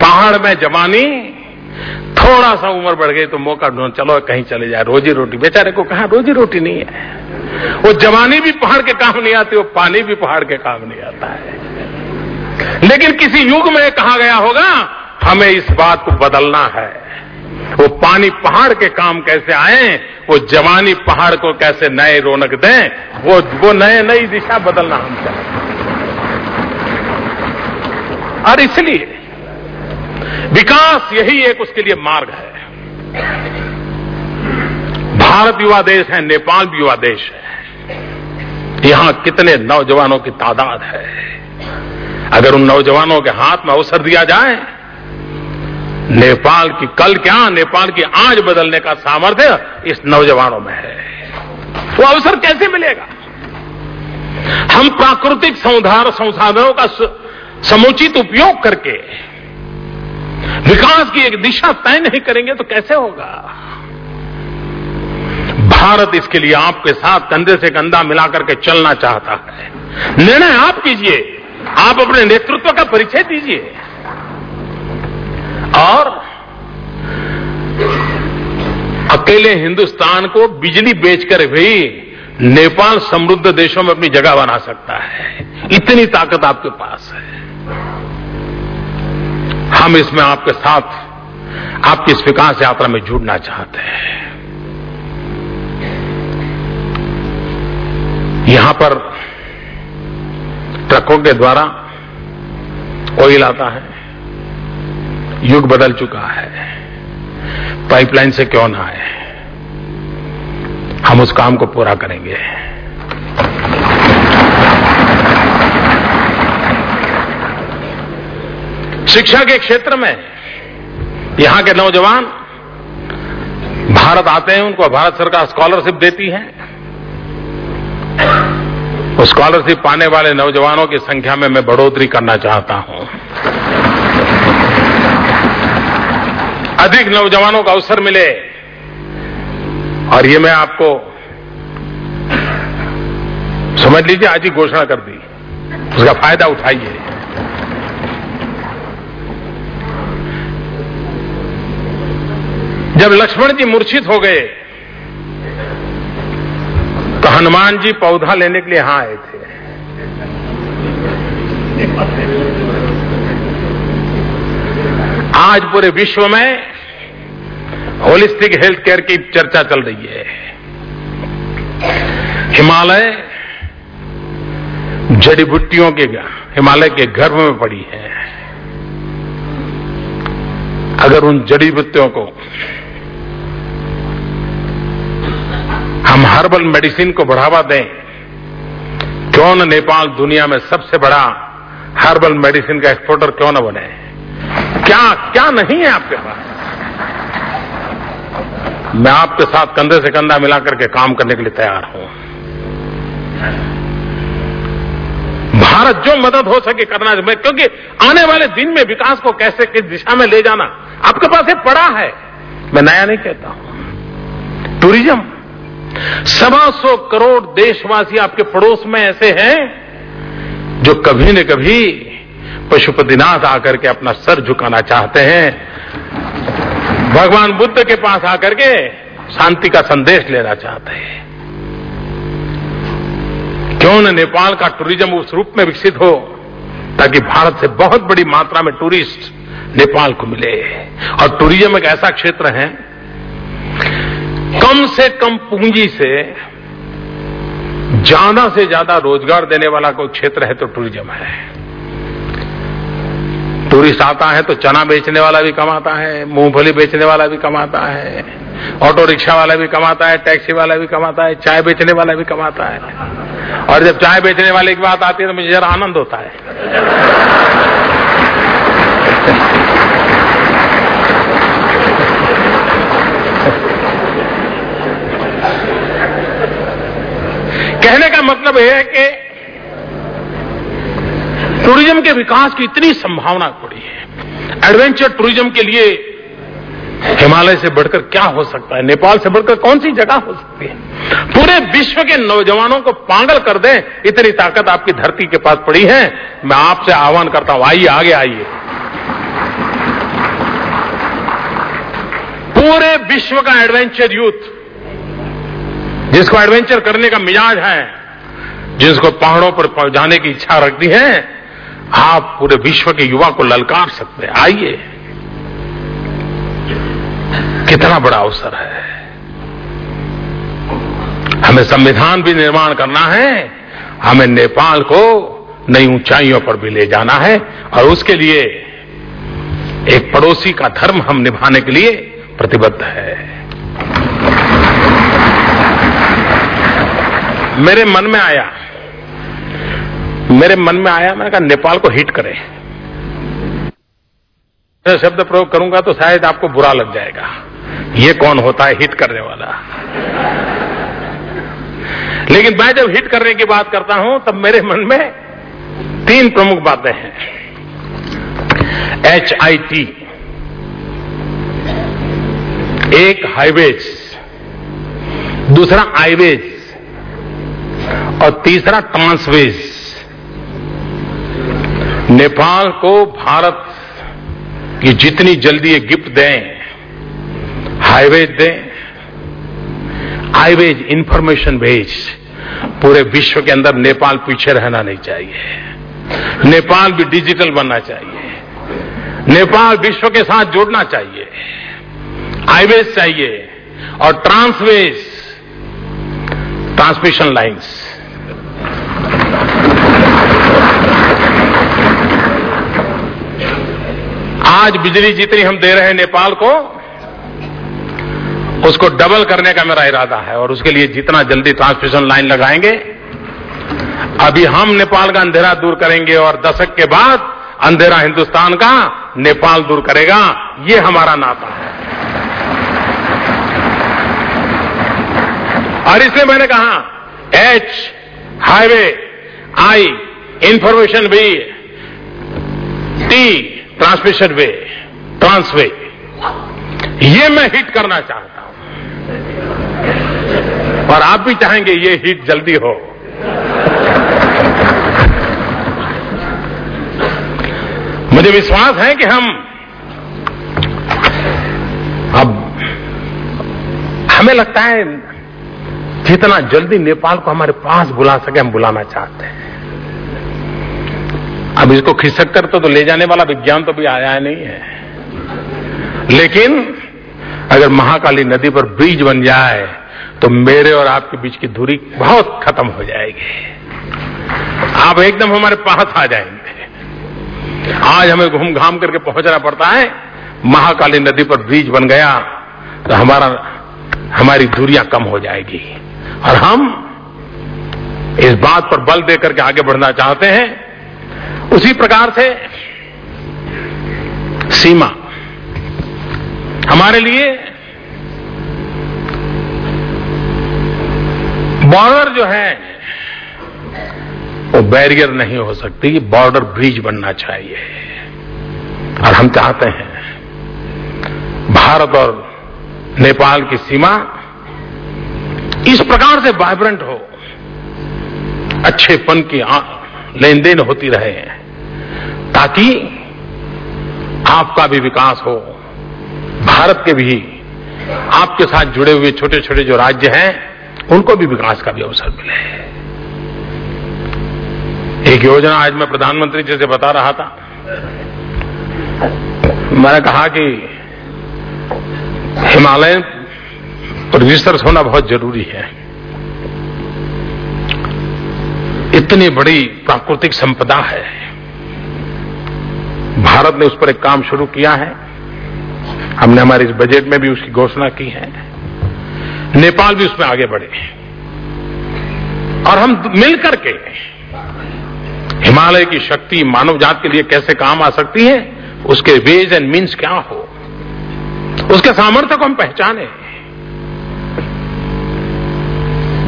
पहाड़ में जवानी थोड़ा सा उम्र बढ़ गई तो मौका ढूंढ, चलो कहीं चले जाए, रोजी रोटी। बेचारे को कहा, रोजी रोटी नहीं है। वो जवानी भी पहाड़ के काम नहीं आती, वो पानी भी पहाड़ के काम नहीं आता है। लेकिन किसी युग में कहा गया होगा, हमें इस बात को बदलना है। वो पानी पहाड़ के काम कैसे आए, वो जवानी पहाड़ को कैसे नए रौनक दें, वो वो नए, नई दिशा बदलना हम चाहते और इसलिए विकास यही एक उसके लिए मार्ग है। भारत युवा देश है, नेपाल भी युवा देश है। यहाँ कितने नौजवानों की तादाद है। अगर उन नौजवानों के हाथ में अवसर दिया जाए नेपाल की कल क्या, नेपाल की आज बदलने का सामर्थ्य इस नौजवानों में है। वो अवसर कैसे मिलेगा? हम प्राकृतिक संधार, संसाधनों का समुचित उपयोग करके विकास की एक दिशा तय नहीं करेंगे तो कैसे होगा? भारत इसके लिए आपके साथ कंधे से कंधा मिलाकर के चलना चाहता है। निर्णय आप कीजिए। आप अपने नेतृत्व का परिचय दीजिए। और अकेले हिंदुस्तान को बिजली बेचकर भी नेपाल समृद्ध देशों में अपनी जगह बना सकता है। इतनी ताकत आपके पास है। हम इसमें आपके साथ, आपकी इस विकास यात्रा में जुड़ना चाहते हैं। यहाँ पर ट्रकों के द्वारा ऑयल आता है। युग बदल चुका है। पाइपलाइन से क्यों ना आए? हम उस काम को पूरा करेंगे। शिक्षा के क्षेत्र में यहाँ के नौजवान भारत आते हैं, उनको भारत सरकार स्कॉलरशिप देती है। स्कॉलरशिप पाने वाले नौजवानों की संख्या में मैं बढ़ोतरी करना चाहता हूँ। अधिक नौजवानों को अवसर मिले। और ये मैं आपको समझ लीजिए, आज ही घोषणा कर दी। उसका फ़ायदा उठाइए। जब लक्ष्मण जी मूर्छित हो गए तो हनुमान जी पौधा लेने के लिए यहाँ आए थे। आज पूरे विश्व में होलिस्टिक हेल्थ केयर की चर्चा चल रही है। हिमालय जड़ी बूटियों के हिमालय के गर्भ में पड़ी है। अगर उन जड़ी बूटियों को हम हर्बल मेडिसिन को बढ़ावा दें, क्यों न नेपाल दुनिया में सबसे बड़ा हर्बल मेडिसिन का एक्सपोर्टर क्यों न बने? क्या क्या नहीं है आपके पास? मैं आपके साथ कंधे से कंधा मिलाकर के काम करने के लिए तैयार हूँ। भारत जो मदद हो सके करना मैं क्योंकि आने वाले दिन में विकास को कैसे, किस दिशा में ले जाना, आपके पास ये पड़ा है। मैं नया नहीं कहता हूँ। टूरिज़्म, सवा सौ करोड़ देशवासी आपके पड़ोस में ऐसे हैं, जो कभी न कभी पशुपतिनाथ आकर के अपना सर झुकाना चाहते हैं। भगवान बुद्ध के पास आकर के शांति का संदेश लेना चाहते हैं। क्यों न नेपाल का टूरिज़्म उस रूप में विकसित हो, ताकि भारत से बहुत बड़ी मात्रा में टूरिस्ट नेपाल को मिले। और टूरिज़्म एक ऐसा क्षेत्र है, कम से कम पूंजी से ज़्यादा से ज़्यादा रोज़गार देने वाला कोई क्षेत्र है तो टूरिज़्म है। टूरिस्ट आता है तो चना बेचने वाला भी कमाता है, मूंगफली बेचने वाला भी कमाता है, ऑटो रिक्शा वाला भी कमाता है, टैक्सी वाला भी कमाता है, चाय बेचने वाला भी कमाता है। और जब चाय बेचने वाले की बात आती है तो मुझे जरा आनंद होता है। कहने का मतलब यह है कि टूरिज़्म के विकास की इतनी संभावना पड़ी है। एडवेंचर टूरिज़्म के लिए हिमालय से बढ़कर क्या हो सकता है? नेपाल से बढ़कर कौन सी जगह हो सकती है? पूरे विश्व के नौजवानों को पागल कर दें, इतनी ताकत आपकी धरती के पास पड़ी है। मैं आपसे आह्वान करता हूँ, आइए, आगे आइए। पूरे विश्व का एडवेंचर यूथ जिसको एडवेंचर करने का मिजाज है, जिसको पहाड़ों पर जाने की इच्छा रखती है आप पूरे विश्व के युवा को ललकार सकते हैं। आइए। कितना बड़ा अवसर है। हमें संविधान भी निर्माण करना है। हमें नेपाल को नई ऊंचाइयों पर भी ले जाना है और उसके लिए एक पड़ोसी का धर्म हम निभाने के लिए प्रतिबद्ध है। मेरे मन में आया मेरे मन में आया, मैंने कहा, नेपाल को हिट करें। मैं शब्द प्रयोग करूँगा तो शायद आपको बुरा लग जाएगा। ये कौन होता है हिट करने वाला? लेकिन मैं जब हिट करने की बात करता हूँ, तब मेरे मन में तीन प्रमुख बातें हैं। एच आई टी एक हाईवेज दूसरा आईवेज और तीसरा ट्रांसवेज नेपाल को भारत की जितनी जल्दी ये गिफ्ट दें हाईवेज दें हाईवेज इंफॉर्मेशन भेज, पूरे विश्व के अंदर नेपाल पीछे रहना नहीं चाहिए। नेपाल भी डिजिटल बनना चाहिए। नेपाल विश्व के साथ जुड़ना चाहिए। हाईवेज चाहिए और ट्रांसवेज, ट्रांसमिशन लाइंस आज बिजली जितनी हम दे रहे हैं नेपाल को, उसको डबल करने का मेरा इरादा है और उसके लिए जितना जल्दी ट्रांसमिशन लाइन लगाएँगे, अभी हम नेपाल का अंधेरा दूर करेंगे और दशक के बाद अंधेरा हिंदुस्तान का नेपाल दूर करेगा, ये हमारा नाता है। और इसलिए मैंने कहा एच हाईवे आई इंफॉर्मेशन भी टी ट्रांसमिशन वे, ट्रांसवे। ये मैं हिट करना चाहता हूँ। और आप भी चाहेंगे ये हिट जल्दी हो। मुझे विश्वास है कि हम अब हमें लगता है जितना जल्दी नेपाल को हमारे पास बुला सके, हम बुलाना चाहते हैं। अब इसको खिसक कर तो, तो ले जाने वाला विज्ञान तो भी आया नहीं है। लेकिन अगर महाकाली नदी पर ब्रिज बन जाए तो मेरे और आपके बीच की दूरी बहुत खत्म हो जाएगी। आप एकदम हमारे पास आ जाएँगे। आज हमें घूम घाम करके पहुँचना पड़ता है महाकाली नदी पर ब्रिज बन गया तो हमारा हमारी दूरियाँ कम हो जाएगी। और हम इस बात पर बल देकर के आगे बढ़ना चाहते हैं उसी प्रकार से सीमा हमारे लिए बॉर्डर जो है, वो बैरियर नहीं हो सकती, बॉर्डर ब्रिज बनना चाहिए। और हम चाहते हैं, भारत और नेपाल की सीमा इस प्रकार से वाइब्रेंट हो, अच्छेपन की लेन देन होती रहे। ताकि आपका भी विकास हो। भारत के भी, आपके साथ जुड़े हुए छोटे छोटे जो राज्य हैं, उनको भी विकास का भी अवसर मिले। एक योजना आज मैं प्रधानमंत्री जी से बता रहा था। मैंने कहा कि हिमालय पर रिसर्च होना बहुत ज़रूरी है। इतनी बड़ी प्राकृतिक संपदा है। भारत ने उस पर एक काम शुरू किया है। हमने हमारे इस बजट में भी उसकी घोषणा की है। नेपाल भी उसमें आगे बढ़े। और हम मिलकर के हिमालय की शक्ति मानव जात के लिए कैसे काम आ सकती है, उसके वेज एंड मीन्स क्या हो? उसके सामर्थ्य को हम पहचाने।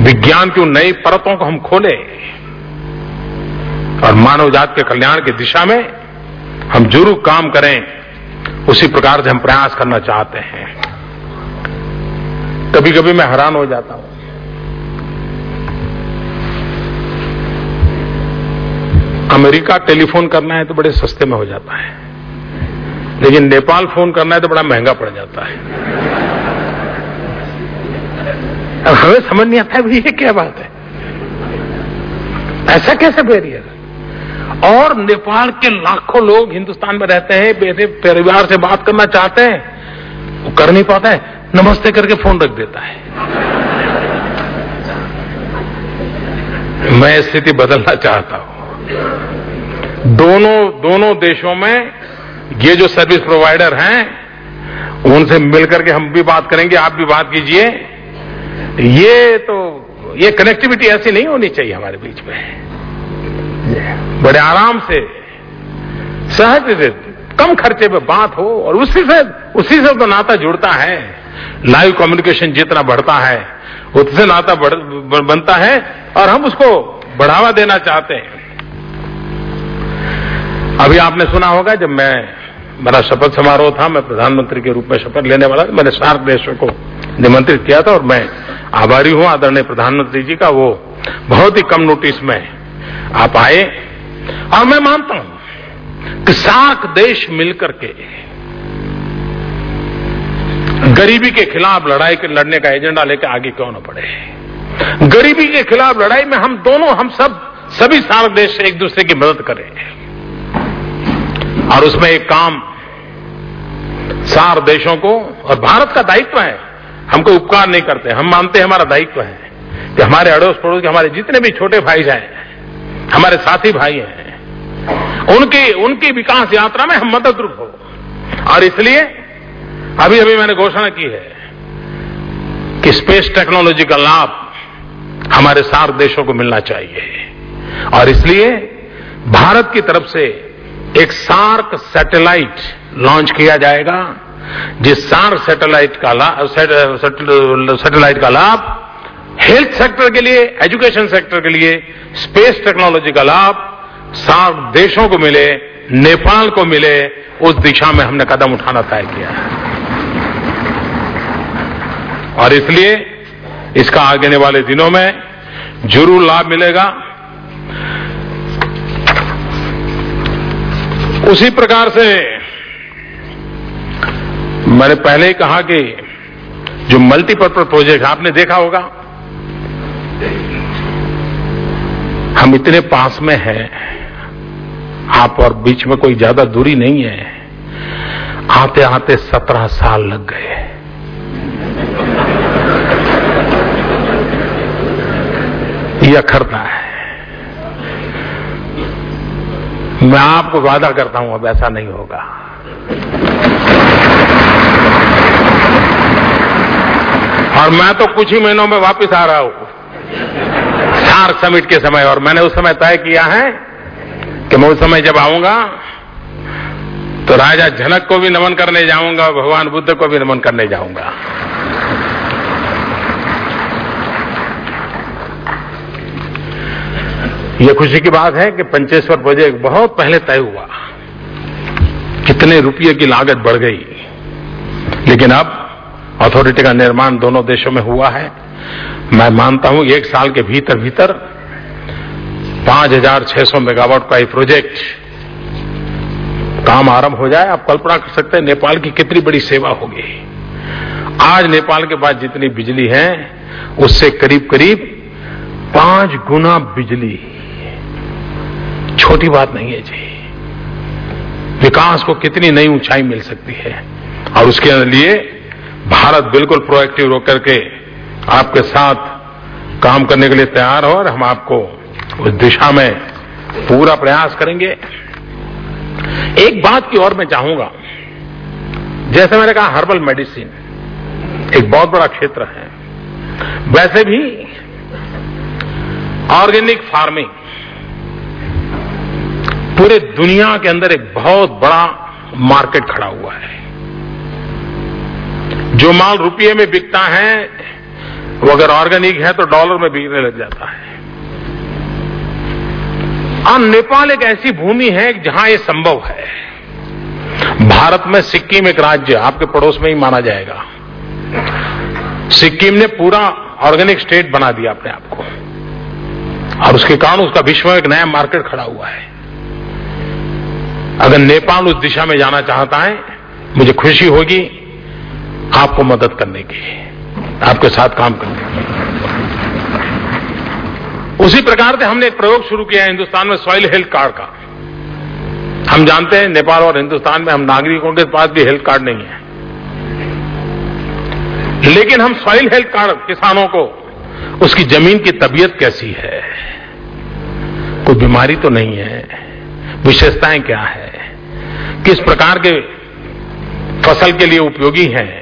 विज्ञान की उन नई परतों को हम खोले। और मानव जात के कल्याण की दिशा में हम ज़रूर काम करें, उसी प्रकार से हम प्रयास करना चाहते हैं। कभी कभी मैं हैरान हो जाता हूँ। अमेरिका टेलीफोन करना है तो बड़े सस्ते में हो जाता है, लेकिन नेपाल फ़ोन करना है तो बड़ा महँगा पड़ जाता है। हमें समझ नहीं आता है ये क्या बात है। ऐसा कैसे बैरियर और नेपाल के लाखों लोग हिंदुस्तान में रहते हैं बेटे परिवार से बात करना चाहते हैं, वो कर नहीं पाता है, नमस्ते करके फ़ोन रख देता है। मैं स्थिति बदलना चाहता हूँ। दोनों दोनों देशों में ये जो सर्विस प्रोवाइडर हैं, उनसे मिलकर के हम भी बात करेंगे, आप भी बात कीजिए। ये तो ये कनेक्टिविटी ऐसी नहीं होनी चाहिए हमारे बीच में। बड़े आराम से सहज से कम खर्चे पे बात हो और उसी से उसी से तो नाता जुड़ता है। लाइव कम्युनिकेशन जितना बढ़ता है उससे नाता बढ़, बनता है और हम उसको बढ़ावा देना चाहते हैं। अभी आपने सुना होगा जब मैं मेरा शपथ समारोह था मैं प्रधानमंत्री के रूप में शपथ लेने वाला था मैंने सार्क देशों को निमंत्रित किया था और मैं आभारी हूँ आदरणीय प्रधानमंत्री जी का वो बहुत ही कम नोटिस में आप आए और मैं मानता हूँ कि सार्क देश मिलकर के गरीबी के खिलाफ लड़ाई के लड़ने का एजेंडा लेकर आगे क्यों न बढ़े? गरीबी के खिलाफ लड़ाई में हम दोनों, हम सब, सभी सार्क देश एक दूसरे की मदद करें। और उसमें एक काम, सार देशों को, और भारत का दायित्व है, हम कोई उपकार नहीं करते। हम मानते हैं हमारा दायित्व है कि हमारे अड़ोस पड़ोस के, हमारे जितने भी छोटे भाई हैं हमारे साथी भाई हैं। उनकी उनकी विकास यात्रा में हम मदद रूप हो। और इसलिए अभी अभी मैंने घोषणा की है कि स्पेस टेक्नोलॉजी का लाभ हमारे सार्क देशों को मिलना चाहिए। और इसलिए भारत की तरफ़ से एक सार्क सैटेलाइट लॉन्च किया जाएगा, जिस सार्क सैटेलाइट का लाभ सैटेलाइट का लाभ हेल्थ सेक्टर के लिए, एजुकेशन सेक्टर के लिए, स्पेस टेक्नोलॉजी का लाभ सार्क देशों को मिले, नेपाल को मिले, उस दिशा में हमने कदम उठाना तय किया है। और इसलिए इसका आगे वाले दिनों में ज़रूर लाभ मिलेगा। उसी प्रकार से मैंने पहले ही कहा कि जो मल्टीपर्पज प्रोजेक्ट आपने देखा होगा हम इतने पास में हैं, आप और बीच में कोई ज़्यादा दूरी नहीं है। आते आते सत्रह साल लग गए। यह अखरता है। मैं आपको वादा करता हूँ, अब ऐसा नहीं होगा। और मैं तो कुछ ही महीनों में वापस आ रहा हूँ। सार्क समिट के समय, और मैंने उस समय तय किया है कि मैं उस समय जब आऊँगा तो राजा जनक को भी नमन करने जाऊँगा भगवान बुद्ध को भी नमन करने जाऊँगा। ये खुशी की बात है कि पंचेश्वर प्रोजेक्ट बहुत पहले तय हुआ। कितने रुपये की लागत बढ़ गई। लेकिन अब अथॉरिटी का निर्माण दोनों देशों में हुआ है। मैं मानता हूँ एक साल के भीतर भीतर पाँच हज़ार छह सौ मेगावाट का ये प्रोजेक्ट काम आरंभ हो जाए। आप कल्पना कर सकते हैं नेपाल की कितनी बड़ी सेवा होगी। आज नेपाल के पास जितनी बिजली है, उससे करीब करीब पाँच गुना बिजली। छोटी बात नहीं है जी। विकास को कितनी नई ऊंचाई मिल सकती है और उसके लिए भारत बिल्कुल प्रोएक्टिव होकर के आपके साथ काम करने के लिए तैयार हो और हम आपको उस दिशा में पूरा प्रयास करेंगे। एक बात की और मैं चाहूँगा। जैसे मैंने कहा हर्बल मेडिसिन एक बहुत बड़ा क्षेत्र है। वैसे भी ऑर्गेनिक फ़ार्मिंग पूरे दुनिया के अंदर एक बहुत बड़ा मार्केट खड़ा हुआ है। जो माल रुपये में बिकता है, वो अगर ऑर्गेनिक है तो डॉलर में बिकने लग जाता है। और नेपाल एक ऐसी भूमि है जहाँ ये संभव है। भारत में सिक्किम एक राज्य, आपके पड़ोस में ही माना जाएगा। सिक्किम ने पूरा ऑर्गेनिक स्टेट बना दिया अपने आप को। और उसके कारण उसका विश्व में एक नया मार्केट खड़ा हुआ है। अगर नेपाल उस दिशा में जाना चाहता है, मुझे खुशी होगी आपको मदद करने की आपके साथ काम करने की उसी प्रकार से हमने एक प्रयोग शुरू किया है हिंदुस्तान में सॉइल हेल्थ कार्ड का। हम जानते हैं नेपाल और हिंदुस्तान में हम नागरिकों के पास भी हेल्थ कार्ड नहीं है। लेकिन हम सॉइल हेल्थ कार्ड किसानों को, उसकी ज़मीन की तबीयत कैसी है? कोई बीमारी तो नहीं है? विशेषताएँ क्या है? किस प्रकार के फ़सल के लिए उपयोगी हैं?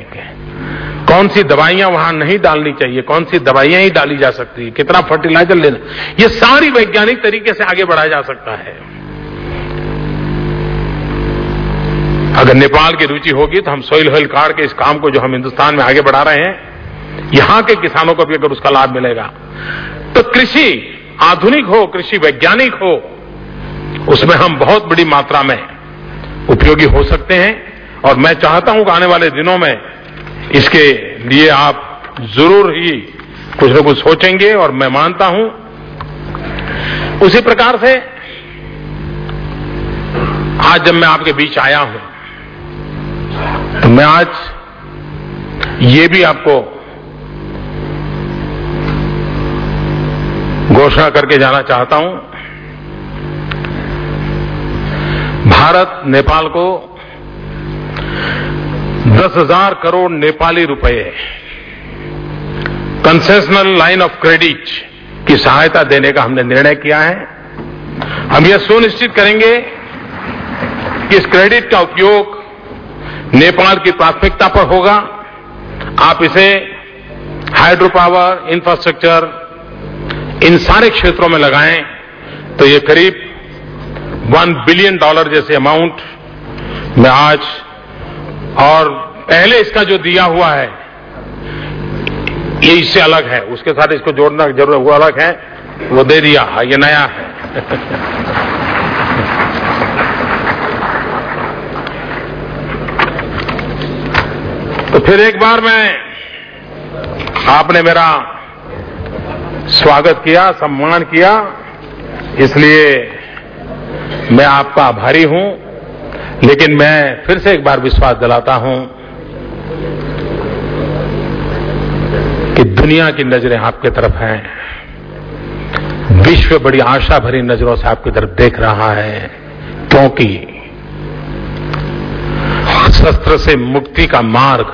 कौन सी दवाइयाँ वहाँ नहीं डालनी चाहिए? कौन सी दवाइयाँ ही डाली जा सकती है? कितना फर्टिलाइज़र लेना? ये सारी वैज्ञानिक तरीके से आगे बढ़ाया जा सकता है। अगर नेपाल की रुचि होगी तो हम सोइल हेल्थ कार्ड के इस काम को जो हम हिंदुस्तान में आगे बढ़ा रहे हैं, यहाँ के किसानों को भी अगर उसका लाभ मिलेगा। तो कृषि आधुनिक हो, कृषि वैज्ञानिक हो, उसमें हम बहुत बड़ी मात्रा में उपयोगी हो सकते हैं। और मैं चाहता हूँ कि आने वाले दिनों में इसके लिए आप ज़रूर ही कुछ न कुछ सोचेंगे और मैं मानता हूँ उसी प्रकार से आज जब मैं आपके बीच आया हूँ तो मैं आज ये भी आपको घोषणा करके जाना चाहता हूँ। भारत नेपाल को दस हज़ार करोड़ नेपाली रुपए कंसेशनल लाइन ऑफ़ क्रेडिट की सहायता देने का हमने निर्णय किया है। हम यह सुनिश्चित करेंगे कि इस क्रेडिट का उपयोग नेपाल की प्राथमिकता पर होगा। आप इसे हाइड्रो पावर इंफ्रास्ट्रक्चर इन सारे क्षेत्रों में लगाएँ तो ये करीब वन बिलियन डॉलर जैसे अमाउंट में आज और पहले इसका जो दिया हुआ है, ये इससे अलग है। उसके साथ इसको जोड़ना ज़रूर वो अलग है। वो दे दिया ये नया है। तो फिर एक बार मैं, आपने मेरा स्वागत किया, सम्मान किया, इसलिए मैं आपका आभारी हूँ। लेकिन मैं फिर से एक बार विश्वास दिलाता हूँ कि दुनिया की नज़रें आपकी तरफ़ हैं। विश्व बड़ी आशा भरी नज़रों से आपकी तरफ़ देख रहा है, क्योंकि शस्त्र से मुक्ति का मार्ग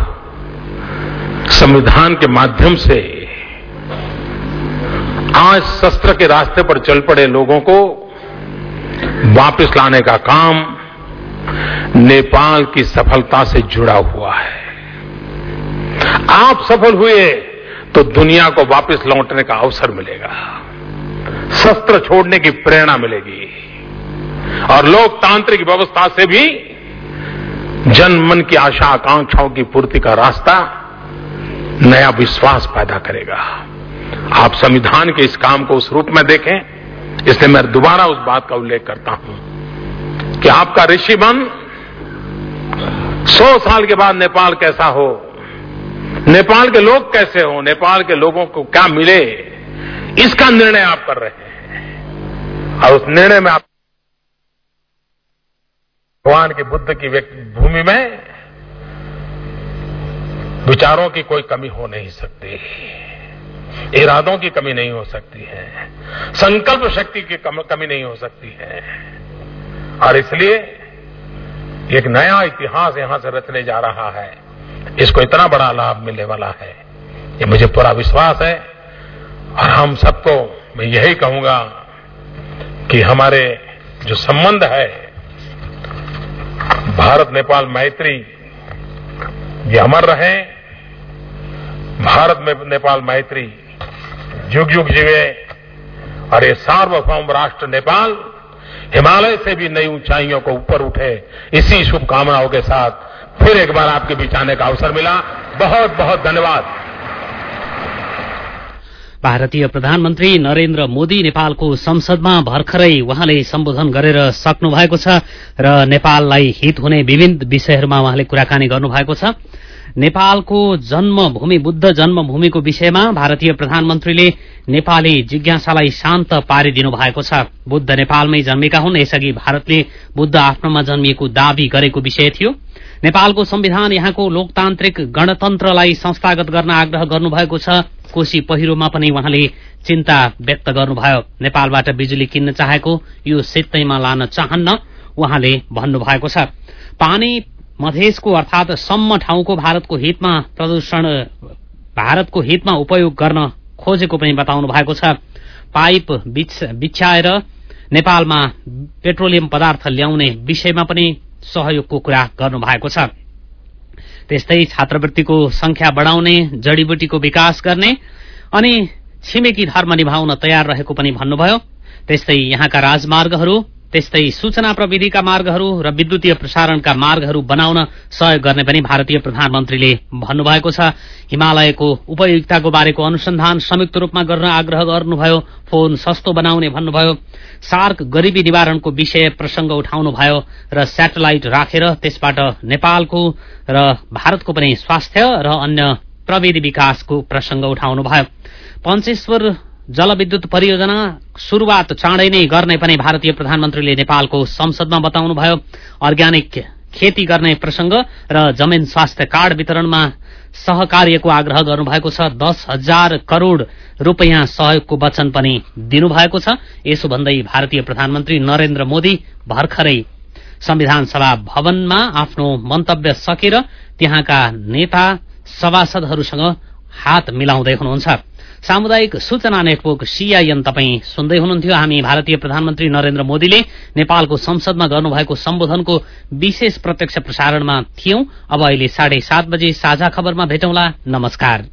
संविधान के माध्यम से आज शस्त्र के रास्ते पर चल पड़े लोगों को वापस लाने का काम नेपाल की सफलता से जुड़ा हुआ है। आप सफल हुए तो दुनिया को वापस लौटने का अवसर मिलेगा। शस्त्र छोड़ने की प्रेरणा मिलेगी। और लोकतांत्रिक व्यवस्था से भी जन मन की आशा आकांक्षाओं की पूर्ति का रास्ता नया विश्वास पैदा करेगा। आप संविधान के इस काम को उस रूप में देखें। इसलिए मैं दोबारा उस बात का उल्लेख करता हूँ। कि आपका ऋषि बन सौ साल के बाद नेपाल कैसा हो? नेपाल के लोग कैसे हो? नेपाल के लोगों को क्या मिले? इसका निर्णय आप कर रहे हैं। और उस निर्णय में आप भगवान के बुद्ध की भूमि में विचारों की कोई कमी हो नहीं सकती। इरादों की कमी नहीं हो सकती है। संकल्प शक्ति की कमी नहीं हो सकती है। और इसलिए एक नया इतिहास यहाँ से रचने जा रहा है। इसको इतना बड़ा लाभ मिलने वाला है। ये मुझे पूरा विश्वास है। और हम सबको मैं यही कहूँगा कि हमारे जो संबंध है, भारत, नेपाल, मैत्री, ये अमर रहे। भारत में नेपाल, मैत्री युग युग जीवे और ये सार्वभौम राष्ट्र, नेपाल हिमालय से भी नई ऊंचाइयों को ऊपर उठे। इसी शुभकामनाओं के साथ फिर एक बार आपके बीच आने का अवसर मिला। बहुत बहुत धन्यवाद। भारतीय प्रधानमन्त्री नरेन्द्र मोदी नेपालको संसदमा भर्खरै उहाँले सम्बोधन गरेर सक्नु भएको छ र नेपाललाई हित हुने विभिन्न विषयहरूमा उहाँले कुराकानी गर्नुभएको छ। नेपालको जन्मभूमि बुद्ध जन्मभूमिको विषयमा भारतीय प्रधानमन्त्रीले नेपाली जिज्ञासालाई शान्त पारिदिनु भएको छ। बुद्ध नेपालमै जन्मेका हुन् यसअघि भारतले बुद्ध आफ्नोमा जन्मिएको दावी गरेको विषय थियो। नेपालको संविधान यहाँको लोकतान्त्रिक गणतन्त्रलाई संस्थागत गर्न आग्रह गर्नुभएको छ। कोशी पहिरोमा पनि उहाँले चिन्ता व्यक्त गर्नुभयो। नेपालबाट बिजुली किन्न चाहेको यो सित्तैमा लान चाहन्न उहाँले भन्नुभएको छ। पानी मधेसको अर्थात सम्म ठाउँको भारतको हितमा प्रदूषण भारतको हितमा उपयोग गर्न खोजेको पनि बताउनु भएको छ। पाइप बिछ्याएर नेपालमा पेट्रोलियम पदार्थ ल्याउने विषयमा पनि सहयोगको कुरा गर्नु भएको छ। त्यस्तै छात्रवृत्तिको संख्या बढ़ाउने जड़ीबुटीको विकास गर्ने अनि छिमेकी धर्म निभाउन तयार रहेको पनि भन्नुभयो। त्यस्तै यहाँका राजमार्गहरू त्यस्तै सूचना प्रविधिका मार्गहरू र विद्युतीय प्रसारणका मार्गहरू बनाउन सहयोग गर्ने पनि भारतीय प्रधानमन्त्रीले भन्नुभएको छ। हिमालयको उपयोगिताको बारेको अनुसन्धान संयुक्त रूपमा गर्न आग्रह गर्नुभयो फोन सस्तो बनाउने भन्नुभयो। सार्क गरिबी निवारणको विषय प्रसंग उठाउनुभयो र सेटेलाइट राखेर त्यसबाट नेपालको र भारतको पनि स्वास्थ्य र अन्य प्रविधि विकासको प्रसंग उठाउनुभयो। पञ्चेश्वर जलविद्युत परियोजना शुरूआत चाँडै नै गर्ने पनि भारतीय प्रधानमन्त्रीले नेपालको संसदमा बताउनुभयो। अर्ग्यानिक खेती गर्ने प्रसंग र जमिन स्वास्थ्य कार्ड वितरणमा सहकार्यको आग्रह गर्नुभएको छ। दस हजार करोड़ रूपियाँ सहयोगको वचन पनि दिनुभएको छ। यसो भन्दै भारतीय प्रधानमन्त्री नरेन्द्र मोदी भर्खरै संविधान सभा भवनमा आफ्नो मन्तव्य सकेर त्यहाँका नेता सभासदहरूसँग हात मिलाउँदै हुनुहुन्छ। सामुदायिक सूचना नेटवर्क सीआईएन तपाई सुन्दै हुनुहुन्थ्यो। हामी भारतीय प्रधानमन्त्री नरेन्द्र मोदीले नेपालको संसदमा गर्नुभएको सम्बोधनको विशेष प्रत्यक्ष प्रसारणमा थियौं। अब अहिले साढे सात बजे साझा खबरमा भेटौँला। नमस्कार।